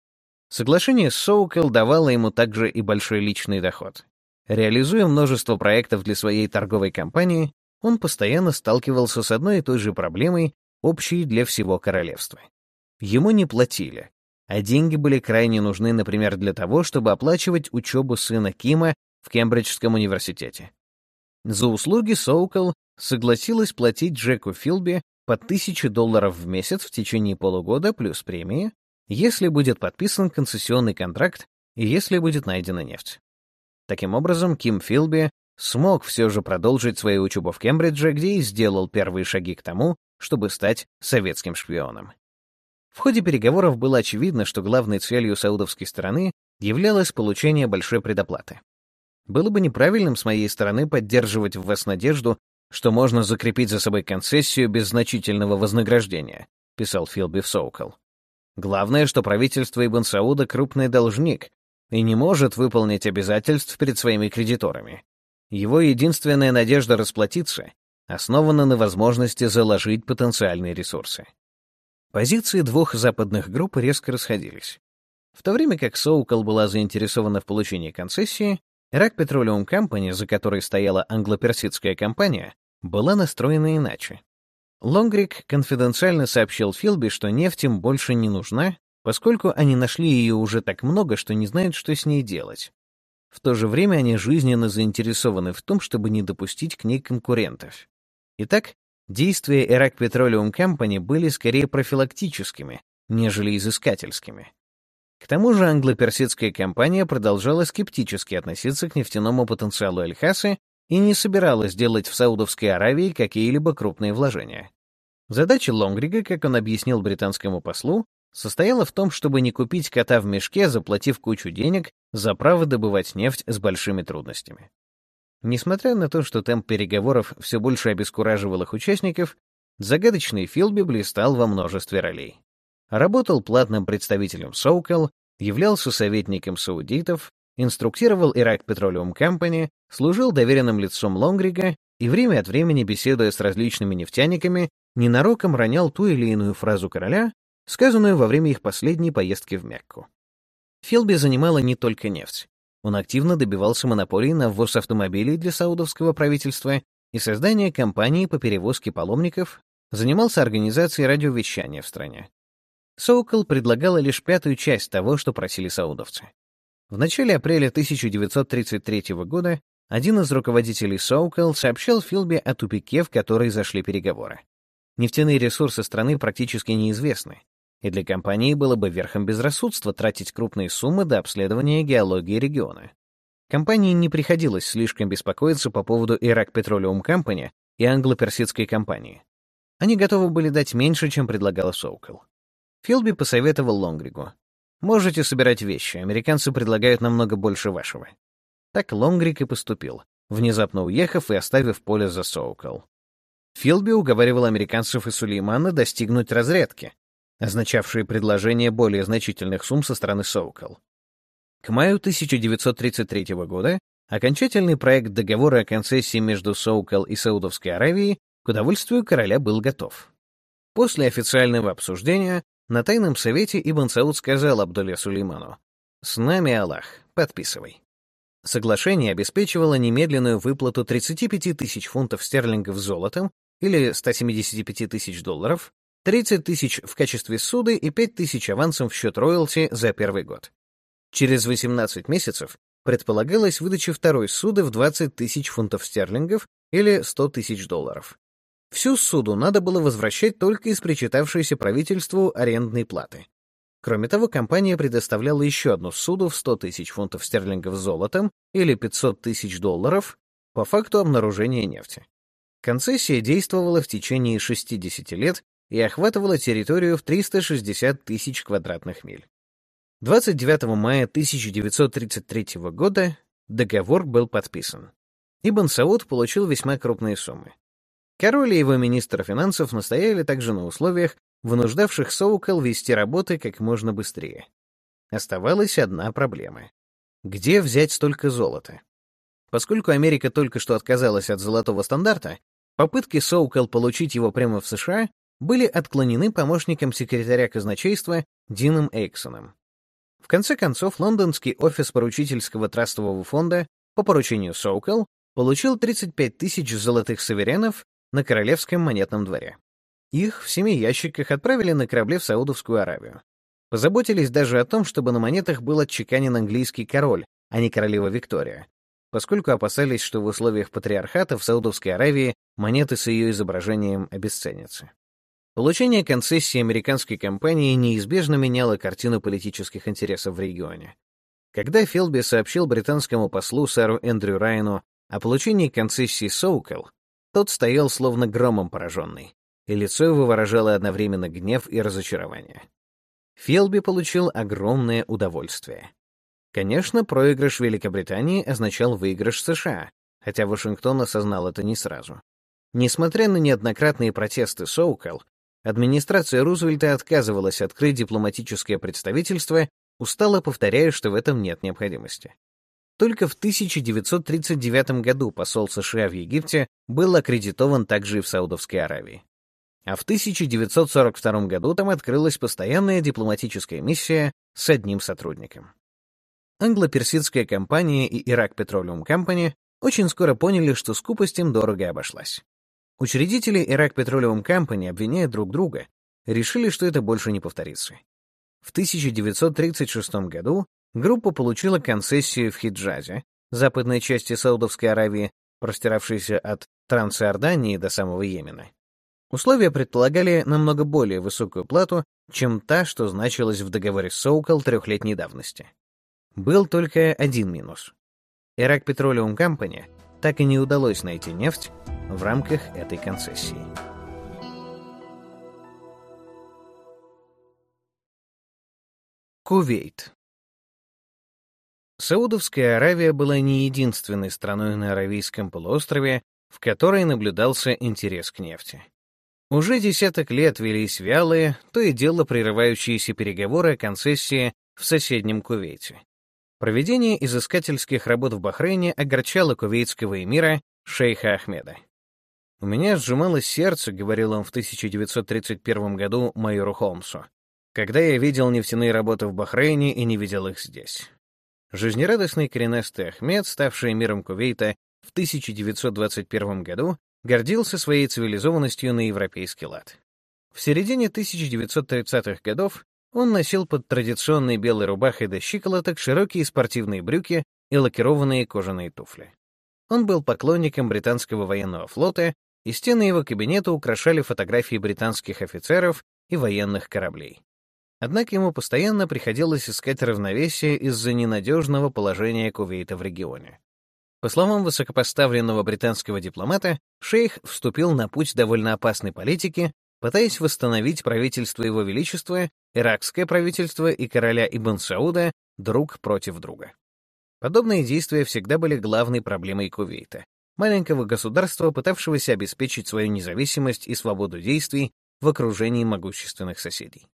Speaker 1: Соглашение с Соукел давало ему также и большой личный доход. Реализуя множество проектов для своей торговой компании, он постоянно сталкивался с одной и той же проблемой, общей для всего королевства. Ему не платили, а деньги были крайне нужны, например, для того, чтобы оплачивать учебу сына Кима в Кембриджском университете. За услуги Соукл согласилась платить Джеку Филби по 1000 долларов в месяц в течение полугода плюс премии, если будет подписан концессионный контракт и если будет найдена нефть. Таким образом, Ким Филби смог все же продолжить свою учебу в Кембридже, где и сделал первые шаги к тому, чтобы стать советским шпионом. В ходе переговоров было очевидно, что главной целью саудовской стороны являлось получение большой предоплаты. Было бы неправильным с моей стороны поддерживать в вас надежду, что можно закрепить за собой концессию без значительного вознаграждения, писал Филби в Соукал. Главное, что правительство Ибн Сауда крупный должник и не может выполнить обязательств перед своими кредиторами. Его единственная надежда расплатиться основана на возможности заложить потенциальные ресурсы. Позиции двух западных групп резко расходились. В то время как Соукал была заинтересована в получении концессии, Iraq Petroleum Company, за которой стояла англо-персидская компания, была настроена иначе. Лонгрик конфиденциально сообщил Филби, что нефть им больше не нужна, поскольку они нашли ее уже так много, что не знают, что с ней делать. В то же время они жизненно заинтересованы в том, чтобы не допустить к ней конкурентов. Итак, действия Iraq Petroleum Company были скорее профилактическими, нежели изыскательскими. К тому же англо-персидская компания продолжала скептически относиться к нефтяному потенциалу Эль-Хасы и не собиралась делать в Саудовской Аравии какие-либо крупные вложения. Задача Лонгрига, как он объяснил британскому послу, состояла в том, чтобы не купить кота в мешке, заплатив кучу денег за право добывать нефть с большими трудностями. Несмотря на то, что темп переговоров все больше обескураживал их участников, загадочный Филби блистал во множестве ролей. Работал платным представителем Соукал, являлся советником саудитов, инструктировал Ирак Petroleum Company, служил доверенным лицом Лонгрига и время от времени, беседуя с различными нефтяниками, ненароком ронял ту или иную фразу короля, сказанную во время их последней поездки в Мекку. Филби занимала не только нефть. Он активно добивался монополии на ввоз автомобилей для саудовского правительства и создания компании по перевозке паломников, занимался организацией радиовещания в стране. Соукл предлагала лишь пятую часть того, что просили саудовцы. В начале апреля 1933 года один из руководителей Соукл сообщил Филби о тупике, в который зашли переговоры. Нефтяные ресурсы страны практически неизвестны, и для компании было бы верхом безрассудства тратить крупные суммы до обследования геологии региона. Компании не приходилось слишком беспокоиться по поводу Iraq Petroleum Company и англо-персидской компании. Они готовы были дать меньше, чем предлагала Соукл. Филби посоветовал Лонгригу. «Можете собирать вещи, американцы предлагают намного больше вашего». Так Лонгриг и поступил, внезапно уехав и оставив поле за Соукл. Филби уговаривал американцев и Сулеймана достигнуть разрядки, означавшие предложение более значительных сумм со стороны Соукал. К маю 1933 года окончательный проект договора о концессии между Соукал и Саудовской Аравией к удовольствию короля был готов. После официального обсуждения на тайном совете Ибн Сауд сказал Абдуле Сулейману, «С нами Аллах, подписывай». Соглашение обеспечивало немедленную выплату 35 тысяч фунтов стерлингов золотом или 175 тысяч долларов 30 тысяч в качестве суды и 5 тысяч авансом в счет роялти за первый год. Через 18 месяцев предполагалась выдача второй суды в 20 тысяч фунтов стерлингов или 100 тысяч долларов. Всю суду надо было возвращать только из причитавшейся правительству арендной платы. Кроме того, компания предоставляла еще одну суду в 100 тысяч фунтов стерлингов золотом или 500 тысяч долларов по факту обнаружения нефти. Концессия действовала в течение 60 лет и охватывала территорию в 360 тысяч квадратных миль. 29 мая 1933 года договор был подписан. Ибн Сауд получил весьма крупные суммы. Король и его министр финансов настояли также на условиях, вынуждавших Соукел вести работы как можно быстрее. Оставалась одна проблема. Где взять столько золота? Поскольку Америка только что отказалась от золотого стандарта, попытки Соукел получить его прямо в США были отклонены помощником секретаря казначейства Дином Эйксоном. В конце концов, лондонский офис поручительского трастового фонда по поручению Соукел получил 35 тысяч золотых суверенов на Королевском монетном дворе. Их в семи ящиках отправили на корабле в Саудовскую Аравию. Позаботились даже о том, чтобы на монетах был отчеканен английский король, а не королева Виктория, поскольку опасались, что в условиях патриархата в Саудовской Аравии монеты с ее изображением обесценятся. Получение концессии американской компании неизбежно меняло картину политических интересов в регионе. Когда Филби сообщил британскому послу сэру Эндрю Райану о получении концессии Соукел, тот стоял словно громом пораженный, и лицо его выражало одновременно гнев и разочарование. Филби получил огромное удовольствие. Конечно, проигрыш Великобритании означал выигрыш США, хотя Вашингтон осознал это не сразу. Несмотря на неоднократные протесты Соукел, администрация Рузвельта отказывалась открыть дипломатическое представительство, устало повторяя, что в этом нет необходимости. Только в 1939 году посол США в Египте был аккредитован также и в Саудовской Аравии. А в 1942 году там открылась постоянная дипломатическая миссия с одним сотрудником. Англо-персидская компания и Ирак Petroleum Company очень скоро поняли, что скупость им дорого обошлась. Учредители Iraq Petroleum Company, обвиняя друг друга, решили, что это больше не повторится. В 1936 году группа получила концессию в Хиджазе, западной части Саудовской Аравии, простиравшейся от Трансиордании до самого Йемена. Условия предполагали намного более высокую плату, чем та, что значилась в договоре Соукал трехлетней давности. Был только один минус. Iraq Petroleum Company так и не удалось найти нефть в рамках этой концессии. Кувейт Саудовская Аравия была не единственной страной на Аравийском полуострове, в которой наблюдался интерес к нефти. Уже десяток лет велись вялые, то и дело прерывающиеся переговоры о концессии в соседнем Кувейте. Проведение изыскательских работ в Бахрейне огорчало кувейтского эмира шейха Ахмеда. «У меня сжималось сердце», — говорил он в 1931 году майору Холмсу, «когда я видел нефтяные работы в Бахрейне и не видел их здесь». Жизнерадостный коренастый Ахмед, ставший эмиром Кувейта в 1921 году, гордился своей цивилизованностью на европейский лад. В середине 1930-х годов он носил под традиционной белой рубахой до щиколоток широкие спортивные брюки и лакированные кожаные туфли. Он был поклонником британского военного флота, и стены его кабинета украшали фотографии британских офицеров и военных кораблей. Однако ему постоянно приходилось искать равновесие из-за ненадежного положения Кувейта в регионе. По словам высокопоставленного британского дипломата, шейх вступил на путь довольно опасной политики, пытаясь восстановить правительство Его Величества, иракское правительство и короля Ибн Сауда друг против друга. Подобные действия всегда были главной проблемой Кувейта, маленького государства, пытавшегося обеспечить свою независимость и свободу действий в окружении могущественных соседей.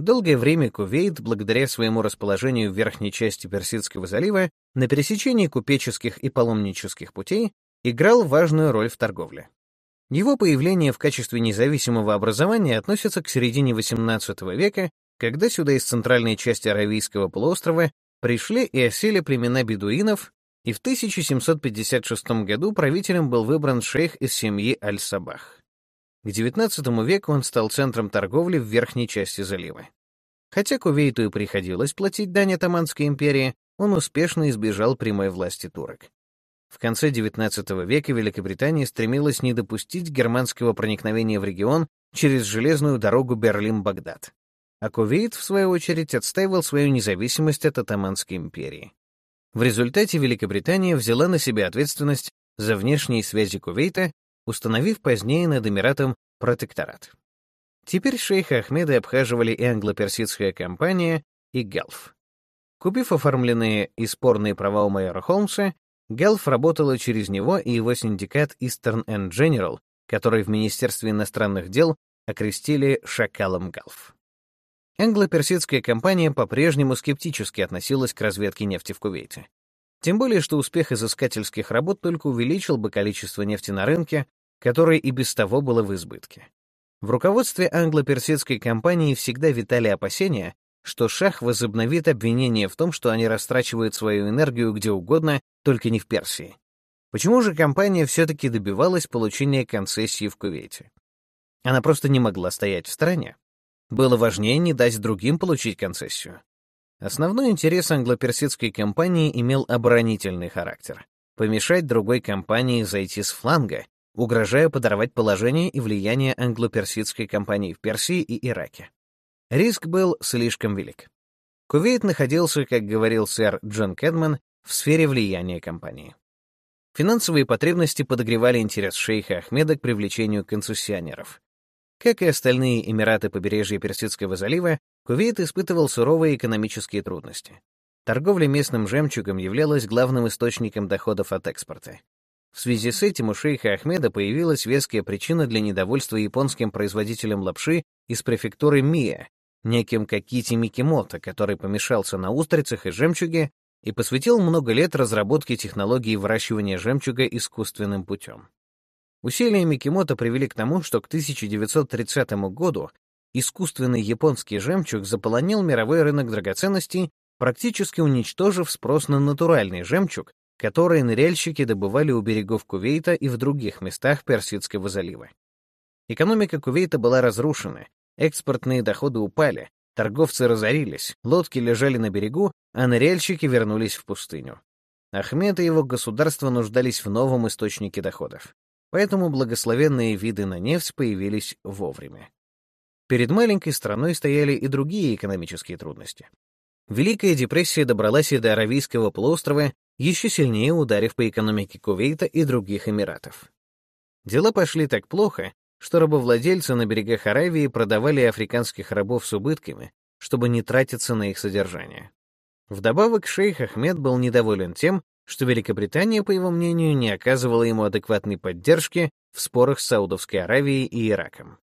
Speaker 1: Долгое время Кувейт, благодаря своему расположению в верхней части Персидского залива, на пересечении купеческих и паломнических путей, играл важную роль в торговле. Его появление в качестве независимого образования относится к середине XVIII века, когда сюда из центральной части Аравийского полуострова пришли и осели племена бедуинов, и в 1756 году правителем был выбран шейх из семьи Аль-Сабах. К XIX веку он стал центром торговли в верхней части залива. Хотя Кувейту и приходилось платить дань Атаманской империи, он успешно избежал прямой власти турок. В конце XIX века Великобритания стремилась не допустить германского проникновения в регион через железную дорогу Берлин-Багдад. а Кувейт, в свою очередь, отстаивал свою независимость от Отоманской империи. В результате Великобритания взяла на себя ответственность за внешние связи Кувейта, установив позднее над Эмиратом протекторат. Теперь шейха Ахмеда обхаживали и англо-персидская компания, и Гелф. Купив оформленные и спорные права у майора Холмса, Гелф работала через него и его синдикат Eastern and General, который в Министерстве иностранных дел окрестили «Шакалом Галф». Англо-персидская компания по-прежнему скептически относилась к разведке нефти в Кувейте. Тем более, что успех изыскательских работ только увеличил бы количество нефти на рынке, которое и без того было в избытке. В руководстве англо-персидской компании всегда витали опасения, что Шах возобновит обвинение в том, что они растрачивают свою энергию где угодно, только не в Персии. Почему же компания все-таки добивалась получения концессии в Кувейте? Она просто не могла стоять в стороне. Было важнее не дать другим получить концессию. Основной интерес англо-персидской компании имел оборонительный характер — помешать другой компании зайти с фланга, угрожая подорвать положение и влияние англо-персидской компании в Персии и Ираке. Риск был слишком велик. Кувейт находился, как говорил сэр Джон Кэдман, в сфере влияния компании. Финансовые потребности подогревали интерес шейха Ахмеда к привлечению концессионеров. Как и остальные эмираты побережья Персидского залива, Кувейт испытывал суровые экономические трудности. Торговля местным жемчугом являлась главным источником доходов от экспорта. В связи с этим у шейха Ахмеда появилась веская причина для недовольства японским производителем лапши из префектуры Мия, неким Какити Микимото, который помешался на устрицах и жемчуге и посвятил много лет разработке технологии выращивания жемчуга искусственным путем. Усилия Микимото привели к тому, что к 1930 году искусственный японский жемчуг заполонил мировой рынок драгоценностей, практически уничтожив спрос на натуральный жемчуг, который ныряльщики добывали у берегов Кувейта и в других местах Персидского залива. Экономика Кувейта была разрушена, Экспортные доходы упали, торговцы разорились, лодки лежали на берегу, а ныряльщики вернулись в пустыню. Ахмед и его государство нуждались в новом источнике доходов. Поэтому благословенные виды на нефть появились вовремя. Перед маленькой страной стояли и другие экономические трудности. Великая депрессия добралась и до Аравийского полуострова, еще сильнее ударив по экономике Кувейта и других эмиратов. Дела пошли так плохо, что рабовладельцы на берегах Аравии продавали африканских рабов с убытками, чтобы не тратиться на их содержание. Вдобавок шейх Ахмед был недоволен тем, что Великобритания, по его мнению, не оказывала ему адекватной поддержки в спорах с Саудовской Аравией и Ираком.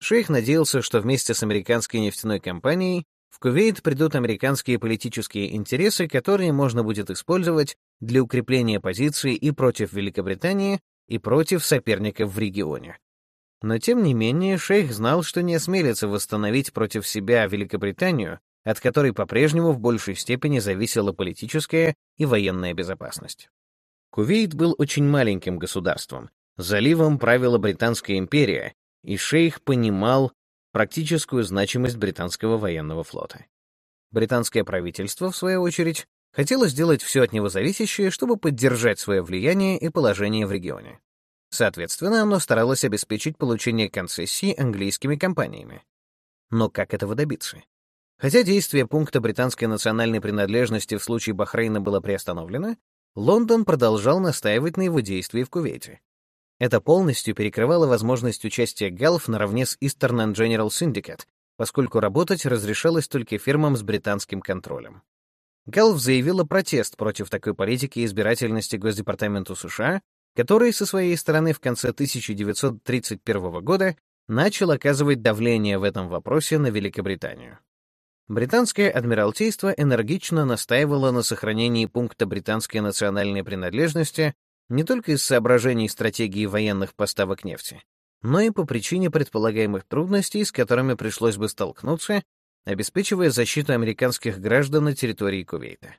Speaker 1: Шейх надеялся, что вместе с американской нефтяной компанией в Кувейт придут американские политические интересы, которые можно будет использовать для укрепления позиций и против Великобритании, и против соперников в регионе. Но тем не менее шейх знал, что не осмелится восстановить против себя Великобританию, от которой по-прежнему в большей степени зависела политическая и военная безопасность. Кувейт был очень маленьким государством, заливом правила Британская империя, и шейх понимал практическую значимость британского военного флота. Британское правительство, в свою очередь, хотело сделать все от него зависящее, чтобы поддержать свое влияние и положение в регионе. Соответственно, оно старалось обеспечить получение концессии английскими компаниями. Но как этого добиться? Хотя действие пункта британской национальной принадлежности в случае Бахрейна было приостановлено, Лондон продолжал настаивать на его действии в Кувейте. Это полностью перекрывало возможность участия Галф наравне с Eastern and General Syndicate, поскольку работать разрешалось только фирмам с британским контролем. Галф заявила протест против такой политики избирательности Госдепартаменту США который со своей стороны в конце 1931 года начал оказывать давление в этом вопросе на Великобританию. Британское адмиралтейство энергично настаивало на сохранении пункта британской национальной принадлежности не только из соображений стратегии военных поставок нефти, но и по причине предполагаемых трудностей, с которыми пришлось бы столкнуться, обеспечивая защиту американских граждан на территории Кувейта.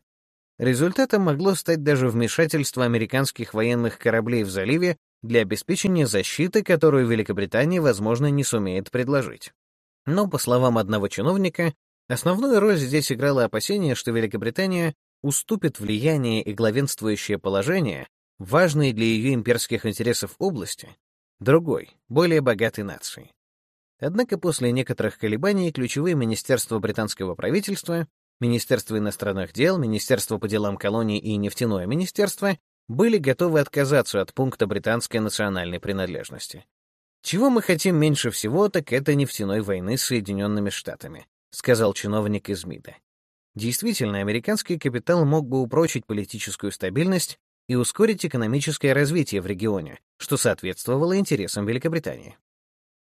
Speaker 1: Результатом могло стать даже вмешательство американских военных кораблей в заливе для обеспечения защиты, которую Великобритания, возможно, не сумеет предложить. Но, по словам одного чиновника, основную роль здесь играло опасение, что Великобритания уступит влияние и главенствующее положение, важные для ее имперских интересов области, другой, более богатой нации. Однако после некоторых колебаний ключевые министерства британского правительства, Министерство иностранных дел, Министерство по делам колоний и Нефтяное министерство были готовы отказаться от пункта британской национальной принадлежности. «Чего мы хотим меньше всего, так это нефтяной войны с Соединенными Штатами», сказал чиновник из МИДа. Действительно, американский капитал мог бы упрочить политическую стабильность и ускорить экономическое развитие в регионе, что соответствовало интересам Великобритании.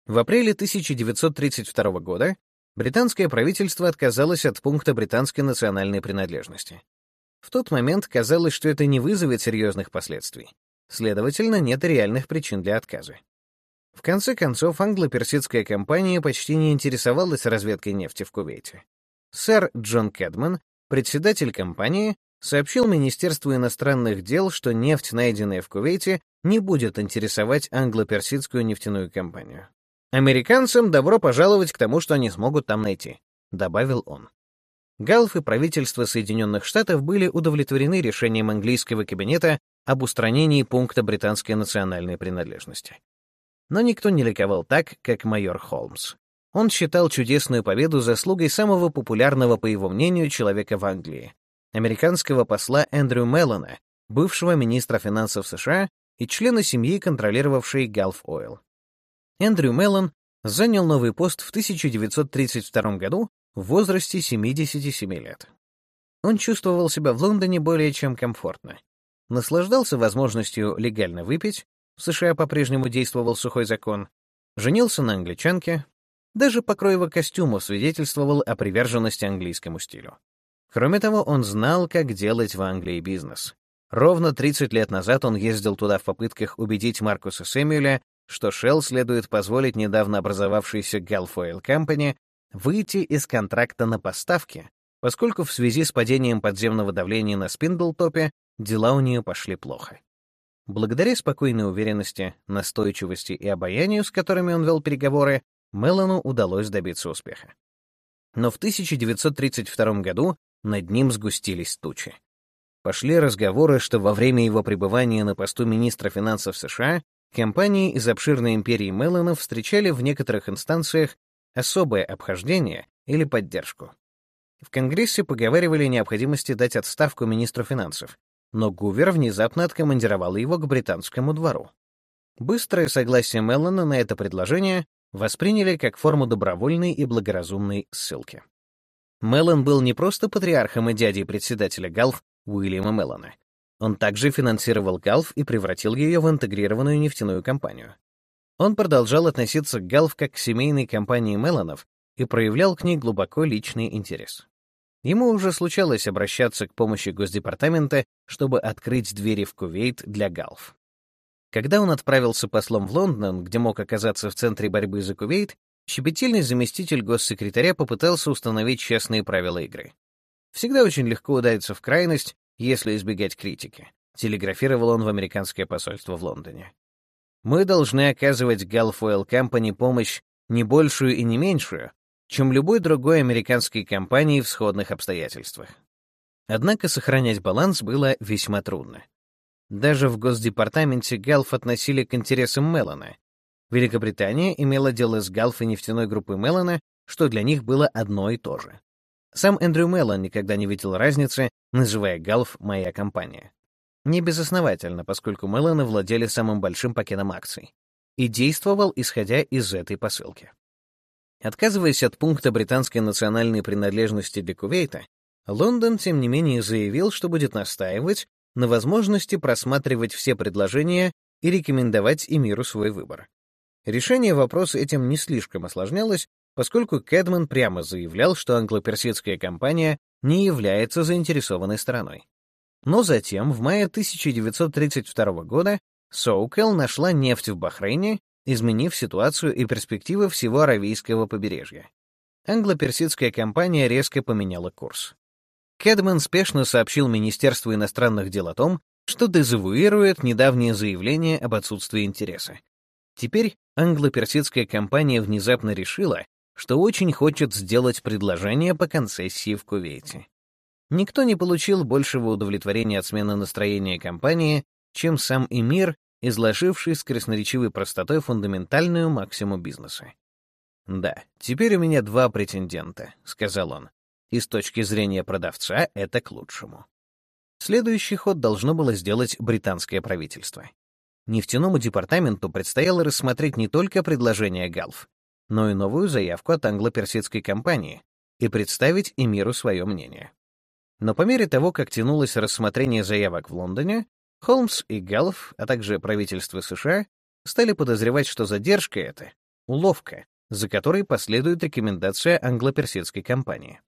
Speaker 1: В апреле 1932 года британское правительство отказалось от пункта британской национальной принадлежности. В тот момент казалось, что это не вызовет серьезных последствий. Следовательно, нет реальных причин для отказа. В конце концов, англо-персидская компания почти не интересовалась разведкой нефти в Кувейте. Сэр Джон Кэдман, председатель компании, сообщил Министерству иностранных дел, что нефть, найденная в Кувейте, не будет интересовать англо-персидскую нефтяную компанию. «Американцам добро пожаловать к тому, что они смогут там найти», — добавил он. Галф и правительство Соединенных Штатов были удовлетворены решением английского кабинета об устранении пункта британской национальной принадлежности. Но никто не ликовал так, как майор Холмс. Он считал чудесную победу заслугой самого популярного, по его мнению, человека в Англии — американского посла Эндрю Меллона, бывшего министра финансов США и члена семьи, контролировавшей Gulf Oil. Эндрю Меллон занял новый пост в 1932 году в возрасте 77 лет. Он чувствовал себя в Лондоне более чем комфортно. Наслаждался возможностью легально выпить, в США по-прежнему действовал сухой закон, женился на англичанке, даже покрой его костюма свидетельствовал о приверженности английскому стилю. Кроме того, он знал, как делать в Англии бизнес. Ровно 30 лет назад он ездил туда в попытках убедить Маркуса Сэмюэля, что Shell следует позволить недавно образовавшейся Gulf Oil Company выйти из контракта на поставки, поскольку в связи с падением подземного давления на Спиндлтопе дела у нее пошли плохо. Благодаря спокойной уверенности, настойчивости и обаянию, с которыми он вел переговоры, Мелану удалось добиться успеха. Но в 1932 году над ним сгустились тучи. Пошли разговоры, что во время его пребывания на посту министра финансов США компании из обширной империи Меланов встречали в некоторых инстанциях особое обхождение или поддержку. В Конгрессе поговаривали о необходимости дать отставку министру финансов, но Гувер внезапно откомандировал его к британскому двору. Быстрое согласие Меллона на это предложение восприняли как форму добровольной и благоразумной ссылки. Меллон был не просто патриархом и дядей председателя Галф Уильяма Меллона. Он также финансировал Галф и превратил ее в интегрированную нефтяную компанию. Он продолжал относиться к Галф как к семейной компании Меллонов и проявлял к ней глубоко личный интерес. Ему уже случалось обращаться к помощи Госдепартамента, чтобы открыть двери в Кувейт для Галф. Когда он отправился послом в Лондон, где мог оказаться в центре борьбы за Кувейт, щепетильный заместитель госсекретаря попытался установить честные правила игры. Всегда очень легко удариться в крайность, если избегать критики, телеграфировал он в американское посольство в Лондоне. Мы должны оказывать Oil Company помощь не большую и не меньшую, чем любой другой американской компании в сходных обстоятельствах. Однако сохранять баланс было весьма трудно. Даже в Госдепартаменте Галф относили к интересам Меллона. Великобритания имела дело с Галф и нефтяной группой Меллона, что для них было одно и то же. Сам Эндрю Меллон никогда не видел разницы, называя Галф «моя компания». Не безосновательно, поскольку Меллоны владели самым большим пакетом акций и действовал, исходя из этой посылки. Отказываясь от пункта британской национальной принадлежности для Кувейта, Лондон, тем не менее, заявил, что будет настаивать на возможности просматривать все предложения и рекомендовать эмиру свой выбор. Решение вопроса этим не слишком осложнялось, поскольку Кэдман прямо заявлял, что англо-персидская компания не является заинтересованной стороной. Но затем, в мае 1932 года, Соукел нашла нефть в Бахрейне изменив ситуацию и перспективы всего Аравийского побережья. Англо-персидская компания резко поменяла курс. Кэдман спешно сообщил Министерству иностранных дел о том, что дезавуирует недавнее заявление об отсутствии интереса. Теперь англо-персидская компания внезапно решила, что очень хочет сделать предложение по концессии в Кувейте. Никто не получил большего удовлетворения от смены настроения компании, чем сам эмир изложивший с красноречивой простотой фундаментальную максиму бизнеса. «Да, теперь у меня два претендента», — сказал он. «И с точки зрения продавца это к лучшему». Следующий ход должно было сделать британское правительство. Нефтяному департаменту предстояло рассмотреть не только предложение Галф, но и новую заявку от англо-персидской компании и представить и миру свое мнение. Но по мере того, как тянулось рассмотрение заявок в Лондоне, Холмс и Галф, а также правительство США, стали подозревать, что задержка — это уловка, за которой последует рекомендация англо-персидской компании.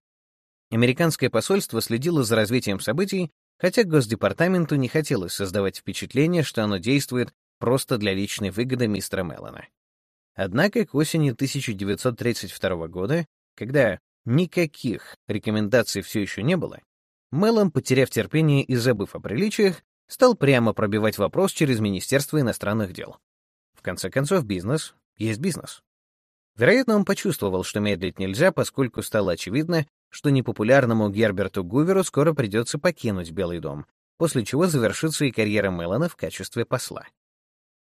Speaker 1: Американское посольство следило за развитием событий, хотя Госдепартаменту не хотелось создавать впечатление, что оно действует просто для личной выгоды мистера Меллона. Однако к осени 1932 года, когда никаких рекомендаций все еще не было, Меллон, потеряв терпение и забыв о приличиях, стал прямо пробивать вопрос через Министерство иностранных дел. В конце концов, бизнес есть бизнес. Вероятно, он почувствовал, что медлить нельзя, поскольку стало очевидно, что непопулярному Герберту Гуверу скоро придется покинуть Белый дом, после чего завершится и карьера Меллона в качестве посла.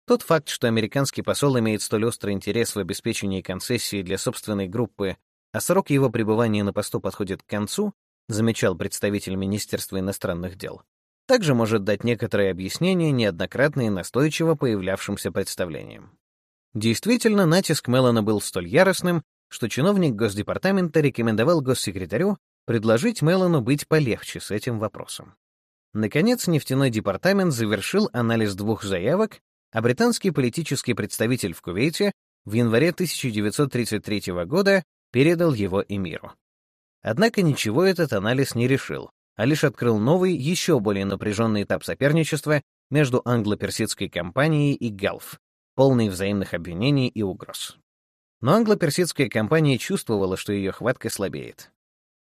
Speaker 1: Тот факт, что американский посол имеет столь острый интерес в обеспечении концессии для собственной группы, а срок его пребывания на посту подходит к концу, замечал представитель Министерства иностранных дел, также может дать некоторые объяснения неоднократно и настойчиво появлявшимся представлениям. Действительно, натиск Меллона был столь яростным, что чиновник Госдепартамента рекомендовал госсекретарю предложить Меллону быть полегче с этим вопросом. Наконец, нефтяной департамент завершил анализ двух заявок а британский политический представитель в Кувейте в январе 1933 года передал его эмиру. Однако ничего этот анализ не решил, а лишь открыл новый, еще более напряженный этап соперничества между англо-персидской компанией и Галф, полный взаимных обвинений и угроз. Но англо-персидская компания чувствовала, что ее хватка слабеет.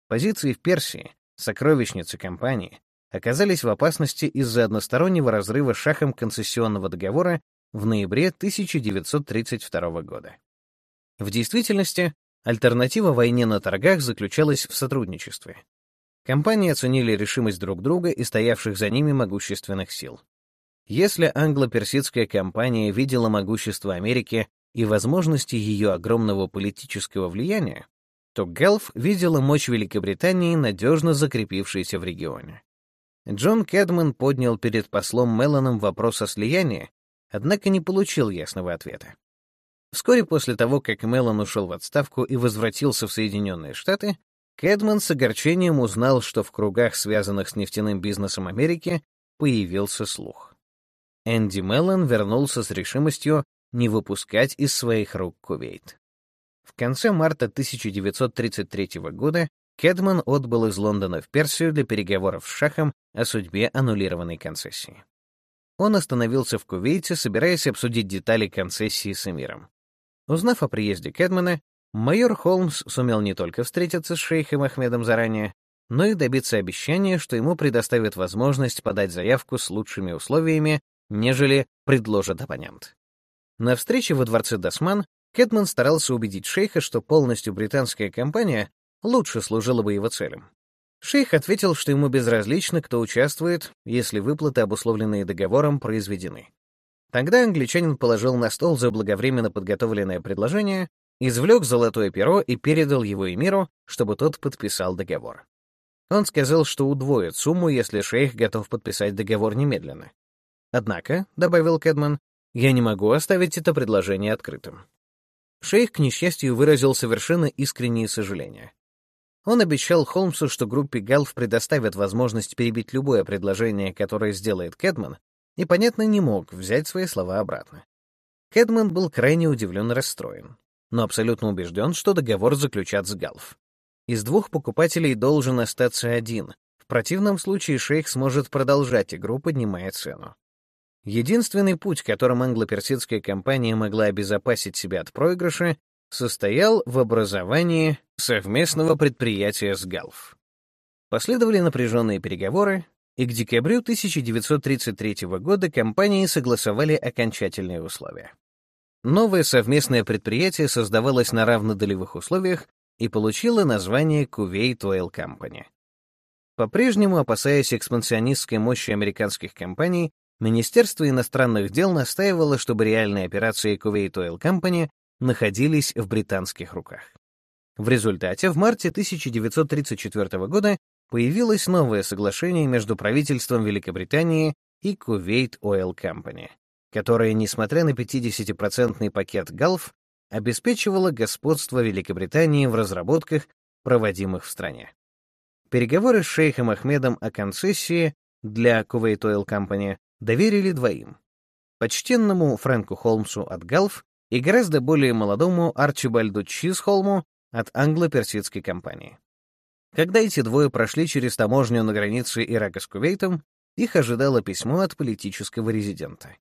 Speaker 1: Позиции в Персии, сокровищницы компании, оказались в опасности из-за одностороннего разрыва шахом концессионного договора в ноябре 1932 года. В действительности, альтернатива войне на торгах заключалась в сотрудничестве. Компании оценили решимость друг друга и стоявших за ними могущественных сил. Если англо-персидская компания видела могущество Америки и возможности ее огромного политического влияния, то Гелф видела мощь Великобритании, надежно закрепившейся в регионе. Джон Кэдман поднял перед послом Меллоном вопрос о слиянии, однако не получил ясного ответа. Вскоре после того, как Меллон ушел в отставку и возвратился в Соединенные Штаты, Кэдман с огорчением узнал, что в кругах, связанных с нефтяным бизнесом Америки, появился слух. Энди Меллон вернулся с решимостью не выпускать из своих рук Кувейт. В конце марта 1933 года Кэдман отбыл из Лондона в Персию для переговоров с Шахом о судьбе аннулированной концессии. Он остановился в Кувейте, собираясь обсудить детали концессии с эмиром. Узнав о приезде Кэдмана, майор Холмс сумел не только встретиться с шейхом Ахмедом заранее, но и добиться обещания, что ему предоставят возможность подать заявку с лучшими условиями, нежели предложит оппонент. На встрече во дворце Дасман Кэдман старался убедить шейха, что полностью британская компания лучше служило бы его целям. Шейх ответил, что ему безразлично, кто участвует, если выплаты, обусловленные договором, произведены. Тогда англичанин положил на стол заблаговременно подготовленное предложение, извлек золотое перо и передал его эмиру, чтобы тот подписал договор. Он сказал, что удвоит сумму, если шейх готов подписать договор немедленно. «Однако», — добавил Кэдман, — «я не могу оставить это предложение открытым». Шейх, к несчастью, выразил совершенно искренние сожаления. Он обещал Холмсу, что группе Галф предоставят возможность перебить любое предложение, которое сделает Кэдман, и, понятно, не мог взять свои слова обратно. Кэдман был крайне удивлен и расстроен, но абсолютно убежден, что договор заключат с Галф. Из двух покупателей должен остаться один. В противном случае шейх сможет продолжать игру, поднимая цену. Единственный путь, которым англо-персидская компания могла обезопасить себя от проигрыша, состоял в образовании совместного предприятия с Галф. Последовали напряженные переговоры, и к декабрю 1933 года компании согласовали окончательные условия. Новое совместное предприятие создавалось на равнодолевых условиях и получило название Kuwait Oil Company. По-прежнему, опасаясь экспансионистской мощи американских компаний, Министерство иностранных дел настаивало, чтобы реальные операции Kuwait Oil Company находились в британских руках. В результате в марте 1934 года появилось новое соглашение между правительством Великобритании и Kuwait Oil Company, которое, несмотря на 50% пакет Галф, обеспечивало господство Великобритании в разработках, проводимых в стране. Переговоры с шейхом Ахмедом о концессии для Kuwait Oil Company доверили двоим — почтенному Фрэнку Холмсу от Галф и гораздо более молодому Арчибальду Чизхолму от англо-персидской компании. Когда эти двое прошли через таможню на границе Ирака с Кувейтом, их ожидало письмо от политического резидента.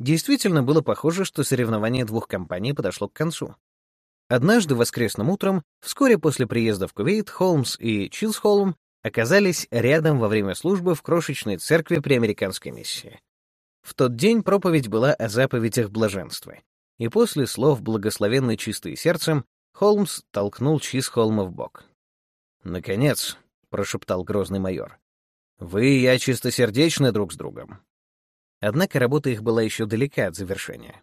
Speaker 1: Действительно было похоже, что соревнование двух компаний подошло к концу. Однажды воскресным утром, вскоре после приезда в Кувейт, Холмс и Чилсхолм оказались рядом во время службы в крошечной церкви при американской миссии. В тот день проповедь была о заповедях блаженства, и после слов «благословенны чистые сердцем» Холмс толкнул Чизхолма в бок. «Наконец», — прошептал грозный майор, — «вы и я чистосердечны друг с другом». Однако работа их была еще далека от завершения.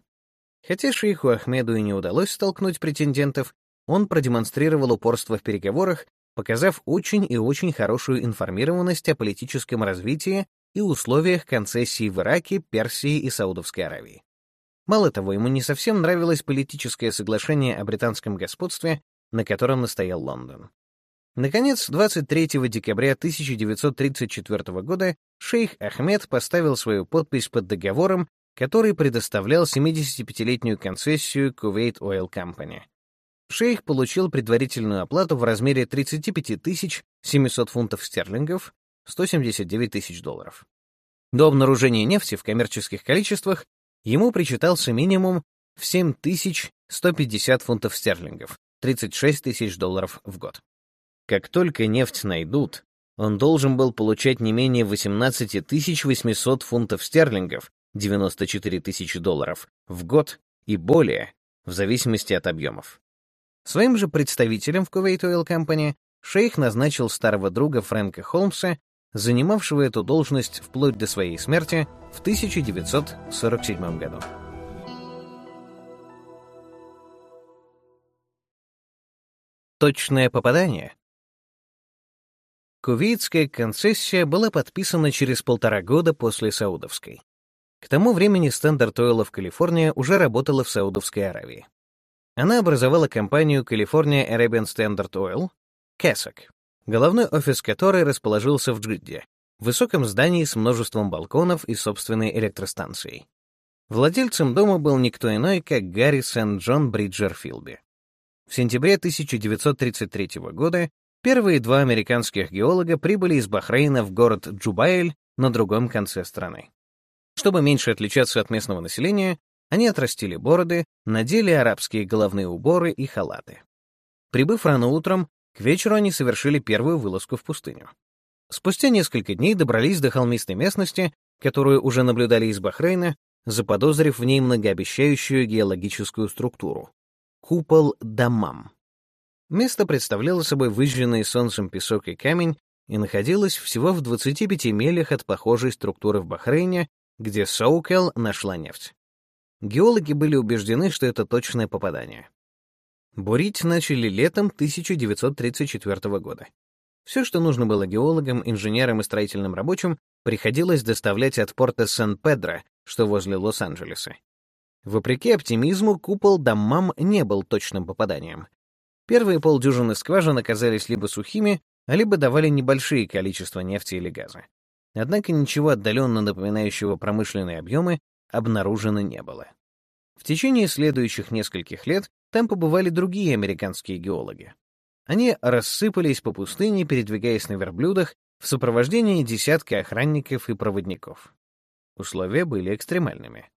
Speaker 1: Хотя шейху Ахмеду и не удалось столкнуть претендентов, он продемонстрировал упорство в переговорах, показав очень и очень хорошую информированность о политическом развитии и условиях концессии в Ираке, Персии и Саудовской Аравии. Мало того, ему не совсем нравилось политическое соглашение о британском господстве, на котором настоял Лондон. Наконец, 23 декабря 1934 года шейх Ахмед поставил свою подпись под договором, который предоставлял 75-летнюю концессию Kuwait Oil Company. Шейх получил предварительную оплату в размере 35 700 фунтов стерлингов, 179 тысяч долларов. До обнаружения нефти в коммерческих количествах ему причитался минимум в 7150 фунтов стерлингов, 36 тысяч долларов в год. Как только нефть найдут, он должен был получать не менее 18 800 фунтов стерлингов, 94 тысячи долларов, в год и более, в зависимости от объемов. Своим же представителем в Kuwait Oil Company шейх назначил старого друга Фрэнка Холмса занимавшего эту должность вплоть до своей смерти в 1947 году. Точное попадание. Кувейтская концессия была подписана через полтора года после Саудовской. К тому времени Standard Oil в Калифорнии уже работала в Саудовской Аравии. Она образовала компанию California Arabian Standard Oil, CASOC, головной офис которой расположился в Джидде, в высоком здании с множеством балконов и собственной электростанцией. Владельцем дома был никто иной, как Гарри Сент-Джон Бриджерфилби. В сентябре 1933 года первые два американских геолога прибыли из Бахрейна в город Джубайль на другом конце страны. Чтобы меньше отличаться от местного населения, они отрастили бороды, надели арабские головные уборы и халаты. Прибыв рано утром, к вечеру они совершили первую вылазку в пустыню. Спустя несколько дней добрались до холмистой местности, которую уже наблюдали из Бахрейна, заподозрив в ней многообещающую геологическую структуру — купол Дамам. Место представляло собой выжженный солнцем песок и камень и находилось всего в 25 милях от похожей структуры в Бахрейне, где Соукел нашла нефть. Геологи были убеждены, что это точное попадание. Бурить начали летом 1934 года. Все, что нужно было геологам, инженерам и строительным рабочим, приходилось доставлять от порта Сан-Педро, что возле Лос-Анджелеса. Вопреки оптимизму, купол Даммам не был точным попаданием. Первые полдюжины скважин оказались либо сухими, либо давали небольшие количества нефти или газа. Однако ничего отдаленно напоминающего промышленные объемы обнаружено не было. В течение следующих нескольких лет там побывали другие американские геологи. Они рассыпались по пустыне, передвигаясь на верблюдах в сопровождении десятка охранников и проводников. Условия были экстремальными.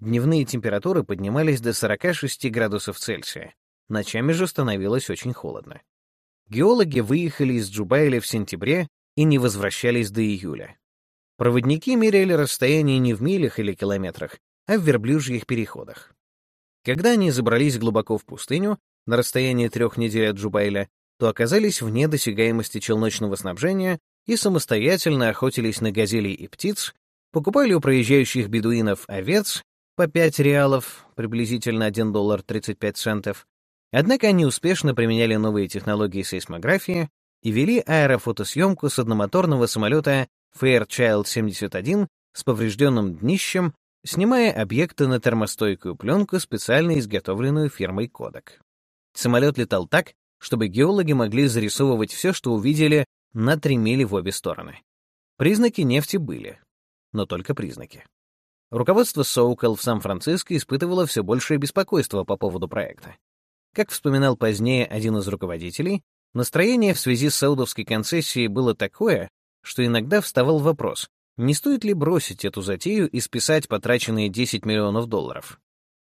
Speaker 1: Дневные температуры поднимались до 46 градусов Цельсия, ночами же становилось очень холодно. Геологи выехали из Джубайля в сентябре и не возвращались до июля. Проводники меряли расстояние не в милях или километрах, а в верблюжьих переходах. Когда они забрались глубоко в пустыню, на расстоянии трех недель от Джубайля, то оказались вне досягаемости челночного снабжения и самостоятельно охотились на газелей и птиц, покупали у проезжающих бедуинов овец по 5 реалов, приблизительно 1 доллар 35 центов. Однако они успешно применяли новые технологии сейсмографии и вели аэрофотосъемку с одномоторного самолета Fairchild-71 с поврежденным днищем, снимая объекты на термостойкую пленку, специально изготовленную фирмой Kodak. Самолет летал так, чтобы геологи могли зарисовывать все, что увидели, на 3 мили в обе стороны. Признаки нефти были, но только признаки. Руководство Соукал в Сан-Франциско испытывало все большее беспокойство по поводу проекта. Как вспоминал позднее один из руководителей, настроение в связи с саудовской концессией было такое, что иногда вставал вопрос, не стоит ли бросить эту затею и списать потраченные 10 миллионов долларов.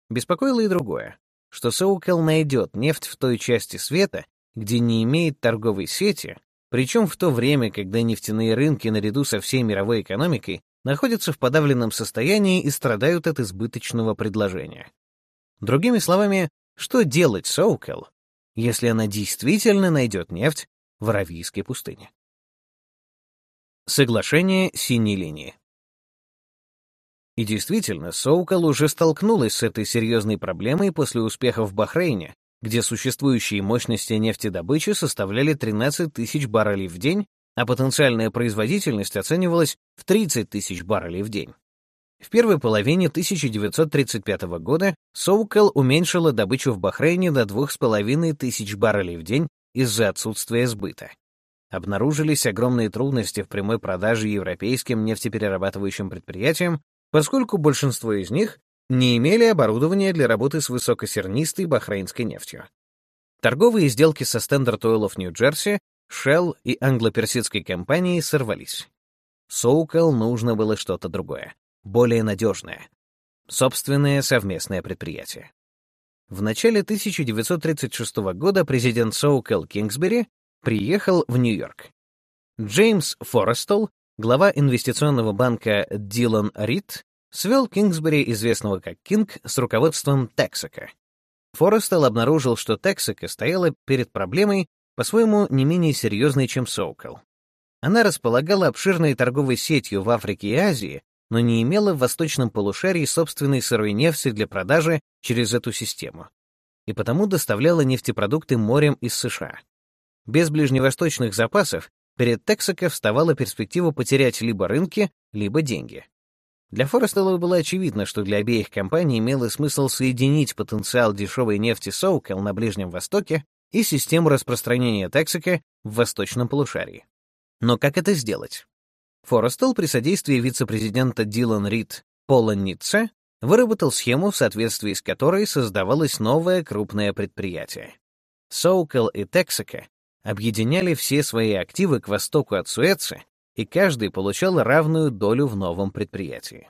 Speaker 1: Беспокоило и другое, что Соукел найдет нефть в той части света, где не имеет торговой сети, причем в то время, когда нефтяные рынки наряду со всей мировой экономикой находятся в подавленном состоянии и страдают от избыточного предложения. Другими словами, что делать Соукел, если она действительно найдет нефть в Аравийской пустыне? Соглашение синей линии. И действительно, Соукал уже столкнулась с этой серьезной проблемой после успеха в Бахрейне, где существующие мощности нефтедобычи составляли 13 тысяч баррелей в день а потенциальная производительность оценивалась в 30 тысяч баррелей в день. В первой половине 1935 года Соукел уменьшила добычу в Бахрейне до 2,5 тысяч баррелей в день из-за отсутствия сбыта. Обнаружились огромные трудности в прямой продаже европейским нефтеперерабатывающим предприятиям, поскольку большинство из них не имели оборудования для работы с высокосернистой бахрейнской нефтью. Торговые сделки со Standard Oil of New Jersey Shell и англо-персидской компании сорвались. Соукал нужно было что-то другое, более надежное. Собственное совместное предприятие. В начале 1936 года президент Соукал Кингсбери приехал в Нью-Йорк. Джеймс Форестол, глава инвестиционного банка Дилан Рид, свел Кингсбери, известного как Кинг, с руководством Тексака. Форестел обнаружил, что Тексака стояла перед проблемой по-своему не менее серьезной, чем Соукал. Она располагала обширной торговой сетью в Африке и Азии, но не имела в восточном полушарии собственной сырой нефти для продажи через эту систему, и потому доставляла нефтепродукты морем из США. Без ближневосточных запасов перед Тексако вставала перспектива потерять либо рынки, либо деньги. Для Форестелла было очевидно, что для обеих компаний имело смысл соединить потенциал дешевой нефти Соукел на Ближнем Востоке и систему распространения Тексика в восточном полушарии. Но как это сделать? Форестелл при содействии вице-президента Дилан Рид Пола Ницце выработал схему, в соответствии с которой создавалось новое крупное предприятие. Соукел и Тексака объединяли все свои активы к востоку от Суэца, и каждый получал равную долю в новом предприятии.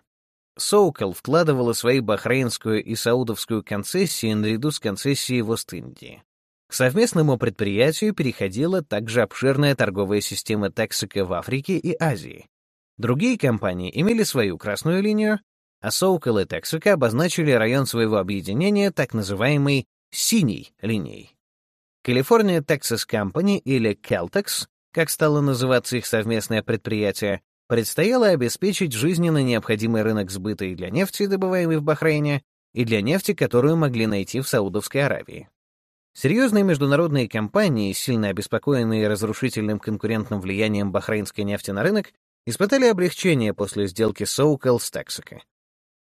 Speaker 1: Соукел вкладывала свои бахрейнскую и саудовскую концессии наряду с концессией в Ост-Индии. К совместному предприятию переходила также обширная торговая система Texaco в Африке и Азии. Другие компании имели свою красную линию, а Soukal и Texaco обозначили район своего объединения так называемой «синей линией». California Texas Company или Caltex, как стало называться их совместное предприятие, предстояло обеспечить жизненно необходимый рынок сбыта и для нефти, добываемой в Бахрейне, и для нефти, которую могли найти в Саудовской Аравии. Серьезные международные компании, сильно обеспокоенные разрушительным конкурентным влиянием бахрейнской нефти на рынок, испытали облегчение после сделки Соукел с Texaco.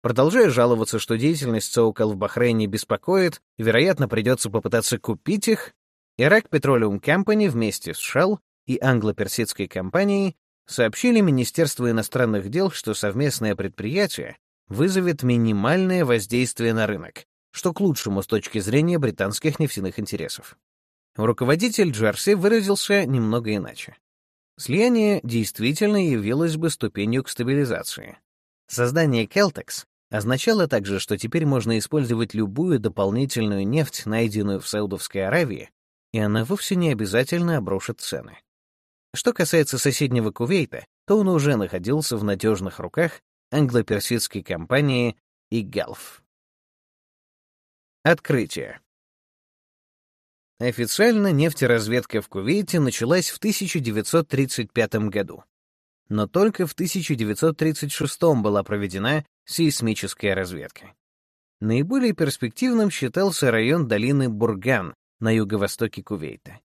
Speaker 1: Продолжая жаловаться, что деятельность Соукел в Бахрейне беспокоит, вероятно, придется попытаться купить их, Iraq Petroleum Company вместе с Shell и англо-персидской компанией сообщили Министерству иностранных дел, что совместное предприятие вызовет минимальное воздействие на рынок, что к лучшему с точки зрения британских нефтяных интересов. Руководитель Джерси выразился немного иначе. Слияние действительно явилось бы ступенью к стабилизации. Создание Celtex означало также, что теперь можно использовать любую дополнительную нефть, найденную в Саудовской Аравии, и она вовсе не обязательно обрушит цены. Что касается соседнего Кувейта, то он уже находился в надежных руках англо-персидской компании и Gulf. Открытие. Официально нефтеразведка в Кувейте началась в 1935 году. Но только в 1936 была проведена сейсмическая разведка. Наиболее перспективным считался район долины Бурган на юго-востоке Кувейта.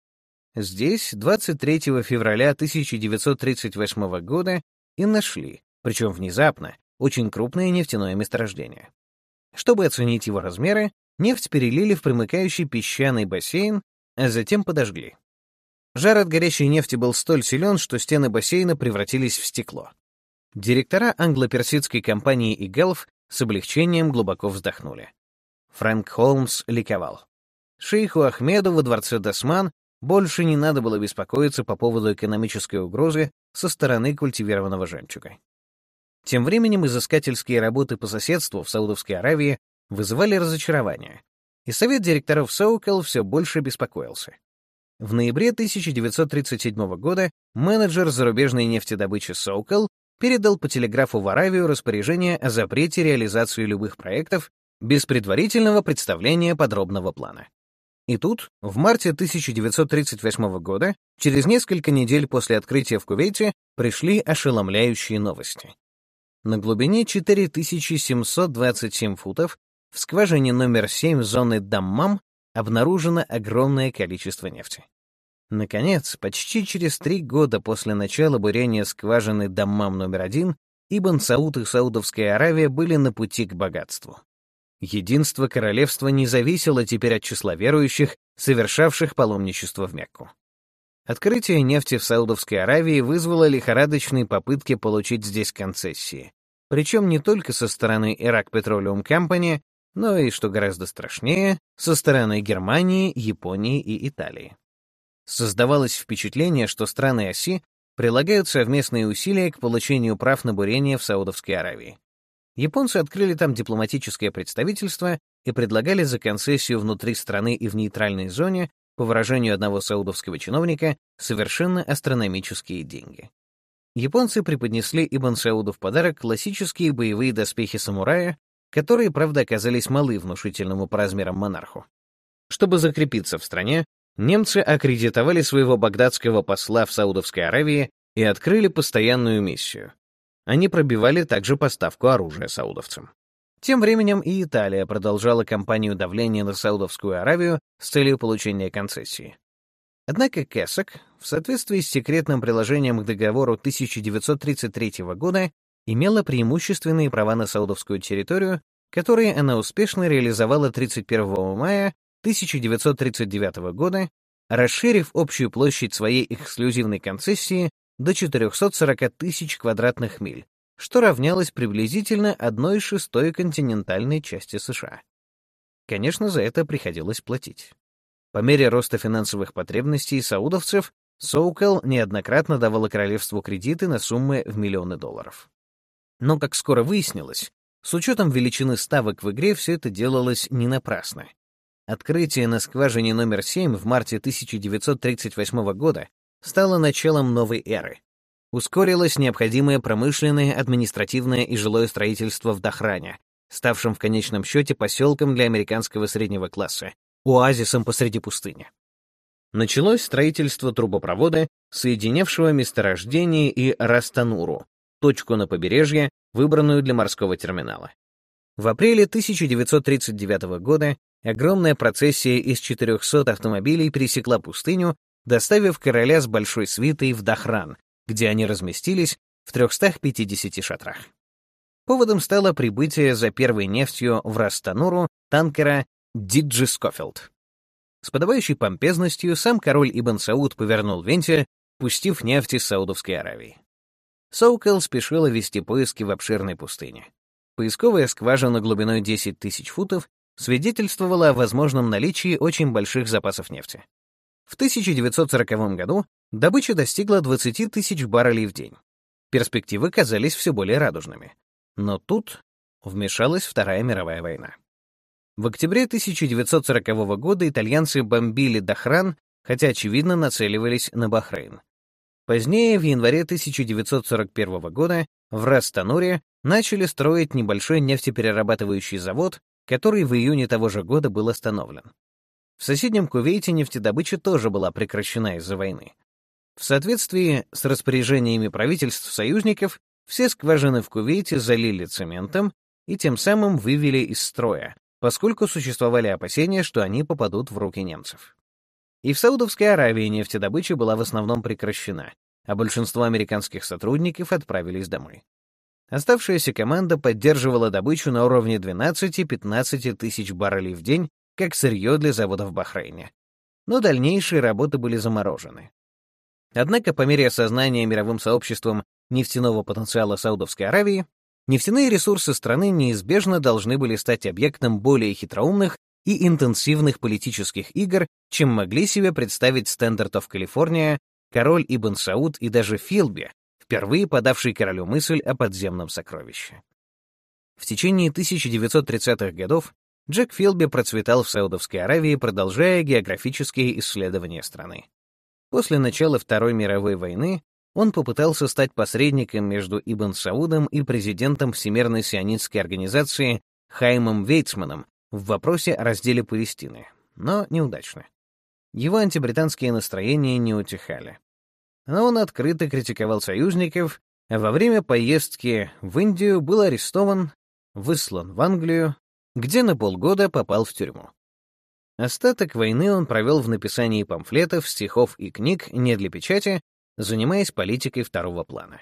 Speaker 1: Здесь 23 февраля 1938 года и нашли, причем внезапно, очень крупное нефтяное месторождение. Чтобы оценить его размеры, нефть перелили в примыкающий песчаный бассейн, а затем подожгли. Жар от горящей нефти был столь силен, что стены бассейна превратились в стекло. Директора англо-персидской компании и с облегчением глубоко вздохнули. Фрэнк Холмс ликовал. Шейху Ахмеду во дворце Досман больше не надо было беспокоиться по поводу экономической угрозы со стороны культивированного жемчуга. Тем временем изыскательские работы по соседству в Саудовской Аравии вызывали разочарование, и совет директоров Соукел все больше беспокоился. В ноябре 1937 года менеджер зарубежной нефтедобычи Соукел передал по телеграфу в Аравию распоряжение о запрете реализации любых проектов без предварительного представления подробного плана. И тут, в марте 1938 года, через несколько недель после открытия в Кувейте, пришли ошеломляющие новости. На глубине 4727 футов в скважине номер 7 зоны Даммам обнаружено огромное количество нефти. Наконец, почти через три года после начала бурения скважины Даммам номер один, Ибн Сауд и Саудовская Аравия были на пути к богатству. Единство королевства не зависело теперь от числа верующих, совершавших паломничество в Мекку. Открытие нефти в Саудовской Аравии вызвало лихорадочные попытки получить здесь концессии, причем не только со стороны Iraq Petroleum Company, но и, что гораздо страшнее, со стороны Германии, Японии и Италии. Создавалось впечатление, что страны оси прилагают совместные усилия к получению прав на бурение в Саудовской Аравии. Японцы открыли там дипломатическое представительство и предлагали за концессию внутри страны и в нейтральной зоне по выражению одного саудовского чиновника, совершенно астрономические деньги. Японцы преподнесли Ибн Сауду в подарок классические боевые доспехи самурая, которые, правда, оказались малы внушительному по размерам монарху. Чтобы закрепиться в стране, немцы аккредитовали своего багдадского посла в Саудовской Аравии и открыли постоянную миссию. Они пробивали также поставку оружия саудовцам. Тем временем и Италия продолжала кампанию давления на Саудовскую Аравию с целью получения концессии. Однако Кэссек, в соответствии с секретным приложением к договору 1933 года, имела преимущественные права на саудовскую территорию, которые она успешно реализовала 31 мая 1939 года, расширив общую площадь своей эксклюзивной концессии до 440 тысяч квадратных миль, что равнялось приблизительно одной шестой континентальной части США. Конечно, за это приходилось платить. По мере роста финансовых потребностей саудовцев, Соукел неоднократно давала королевству кредиты на суммы в миллионы долларов. Но, как скоро выяснилось, с учетом величины ставок в игре все это делалось не напрасно. Открытие на скважине номер 7 в марте 1938 года стало началом новой эры, ускорилось необходимое промышленное, административное и жилое строительство в Дахране, ставшем в конечном счете поселком для американского среднего класса, оазисом посреди пустыни. Началось строительство трубопровода, соединявшего месторождение и Растануру, точку на побережье, выбранную для морского терминала. В апреле 1939 года огромная процессия из 400 автомобилей пересекла пустыню, доставив короля с большой свитой в Дахран, где они разместились в 350 шатрах. Поводом стало прибытие за первой нефтью в Растануру танкера Диджи Скофилд. С подавающей помпезностью сам король Ибн Сауд повернул вентиль, пустив нефть из Саудовской Аравии. Соукел спешила вести поиски в обширной пустыне. Поисковая скважина глубиной 10 тысяч футов свидетельствовала о возможном наличии очень больших запасов нефти. В 1940 году добыча достигла 20 тысяч баррелей в день. Перспективы казались все более радужными. Но тут вмешалась Вторая мировая война. В октябре 1940 года итальянцы бомбили Дахран, хотя, очевидно, нацеливались на Бахрейн. Позднее, в январе 1941 года, в Растануре начали строить небольшой нефтеперерабатывающий завод, который в июне того же года был остановлен. В соседнем Кувейте нефтедобыча тоже была прекращена из-за войны. В соответствии с распоряжениями правительств союзников, все скважины в Кувейте залили цементом, и тем самым вывели из строя, поскольку существовали опасения, что они попадут в руки немцев. И в Саудовской Аравии нефтедобыча была в основном прекращена, а большинство американских сотрудников отправились домой. Оставшаяся команда поддерживала добычу на уровне 12-15 тысяч баррелей в день, как сырье для завода в Бахрейне. Но дальнейшие работы были заморожены. Однако по мере осознания мировым сообществом нефтяного потенциала Саудовской Аравии, нефтяные ресурсы страны неизбежно должны были стать объектом более хитроумных и интенсивных политических игр, чем могли себе представить of California, король Ибн Сауд и даже Филби, впервые подавший королю мысль о подземном сокровище. В течение 1930-х годов Джек Филби процветал в Саудовской Аравии, продолжая географические исследования страны. После начала Второй мировой войны он попытался стать посредником между Ибн Саудом и президентом Всемирной сионистской организации Хаймом Вейцманом в вопросе о разделе Палестины, но неудачно. Его антибританские настроения не утихали. Но он открыто критиковал союзников, а во время поездки в Индию был арестован, выслан в Англию, где на полгода попал в тюрьму. Остаток войны он провел в написании памфлетов, стихов и книг не для печати, занимаясь политикой второго плана.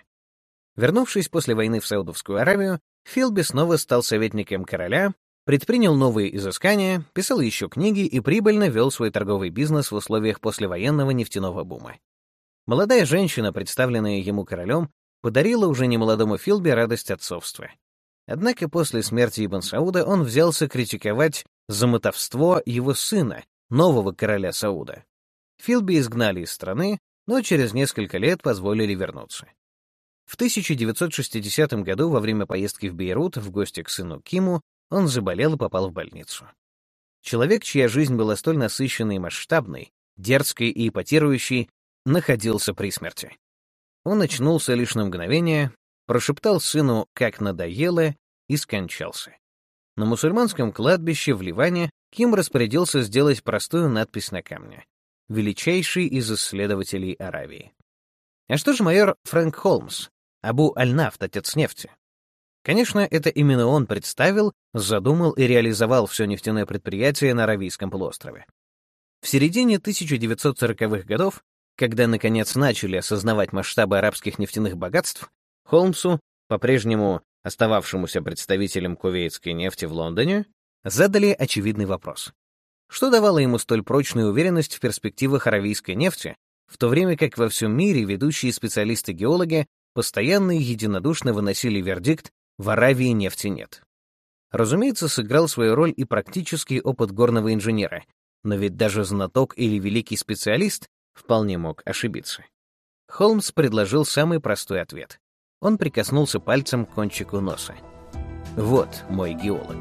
Speaker 1: Вернувшись после войны в Саудовскую Аравию, Филби снова стал советником короля предпринял новые изыскания, писал еще книги и прибыльно вел свой торговый бизнес в условиях послевоенного нефтяного бума. Молодая женщина, представленная ему королем, подарила уже немолодому Филби радость отцовства. Однако после смерти Ибн Сауда он взялся критиковать за мотовство его сына, нового короля Сауда. Филби изгнали из страны, но через несколько лет позволили вернуться. В 1960 году во время поездки в Бейрут в гости к сыну Киму он заболел и попал в больницу. Человек, чья жизнь была столь насыщенной и масштабной, дерзкой и ипотирующей, находился при смерти. Он очнулся лишь на мгновение, прошептал сыну «как надоело» и скончался. На мусульманском кладбище в Ливане Ким распорядился сделать простую надпись на камне «Величайший из исследователей Аравии». А что же майор Фрэнк Холмс, Абу Аль-Нафт, отец нефти? Конечно, это именно он представил, задумал и реализовал все нефтяное предприятие на Аравийском полуострове. В середине 1940-х годов, когда наконец начали осознавать масштабы арабских нефтяных богатств, Холмсу, по-прежнему остававшемуся представителем кувейтской нефти в Лондоне, задали очевидный вопрос. Что давало ему столь прочную уверенность в перспективах аравийской нефти, в то время как во всем мире ведущие специалисты-геологи постоянно и единодушно выносили вердикт в Аравии нефти нет. Разумеется, сыграл свою роль и практический опыт горного инженера, но ведь даже знаток или великий специалист вполне мог ошибиться. Холмс предложил самый простой ответ. Он прикоснулся пальцем к кончику носа. «Вот мой геолог».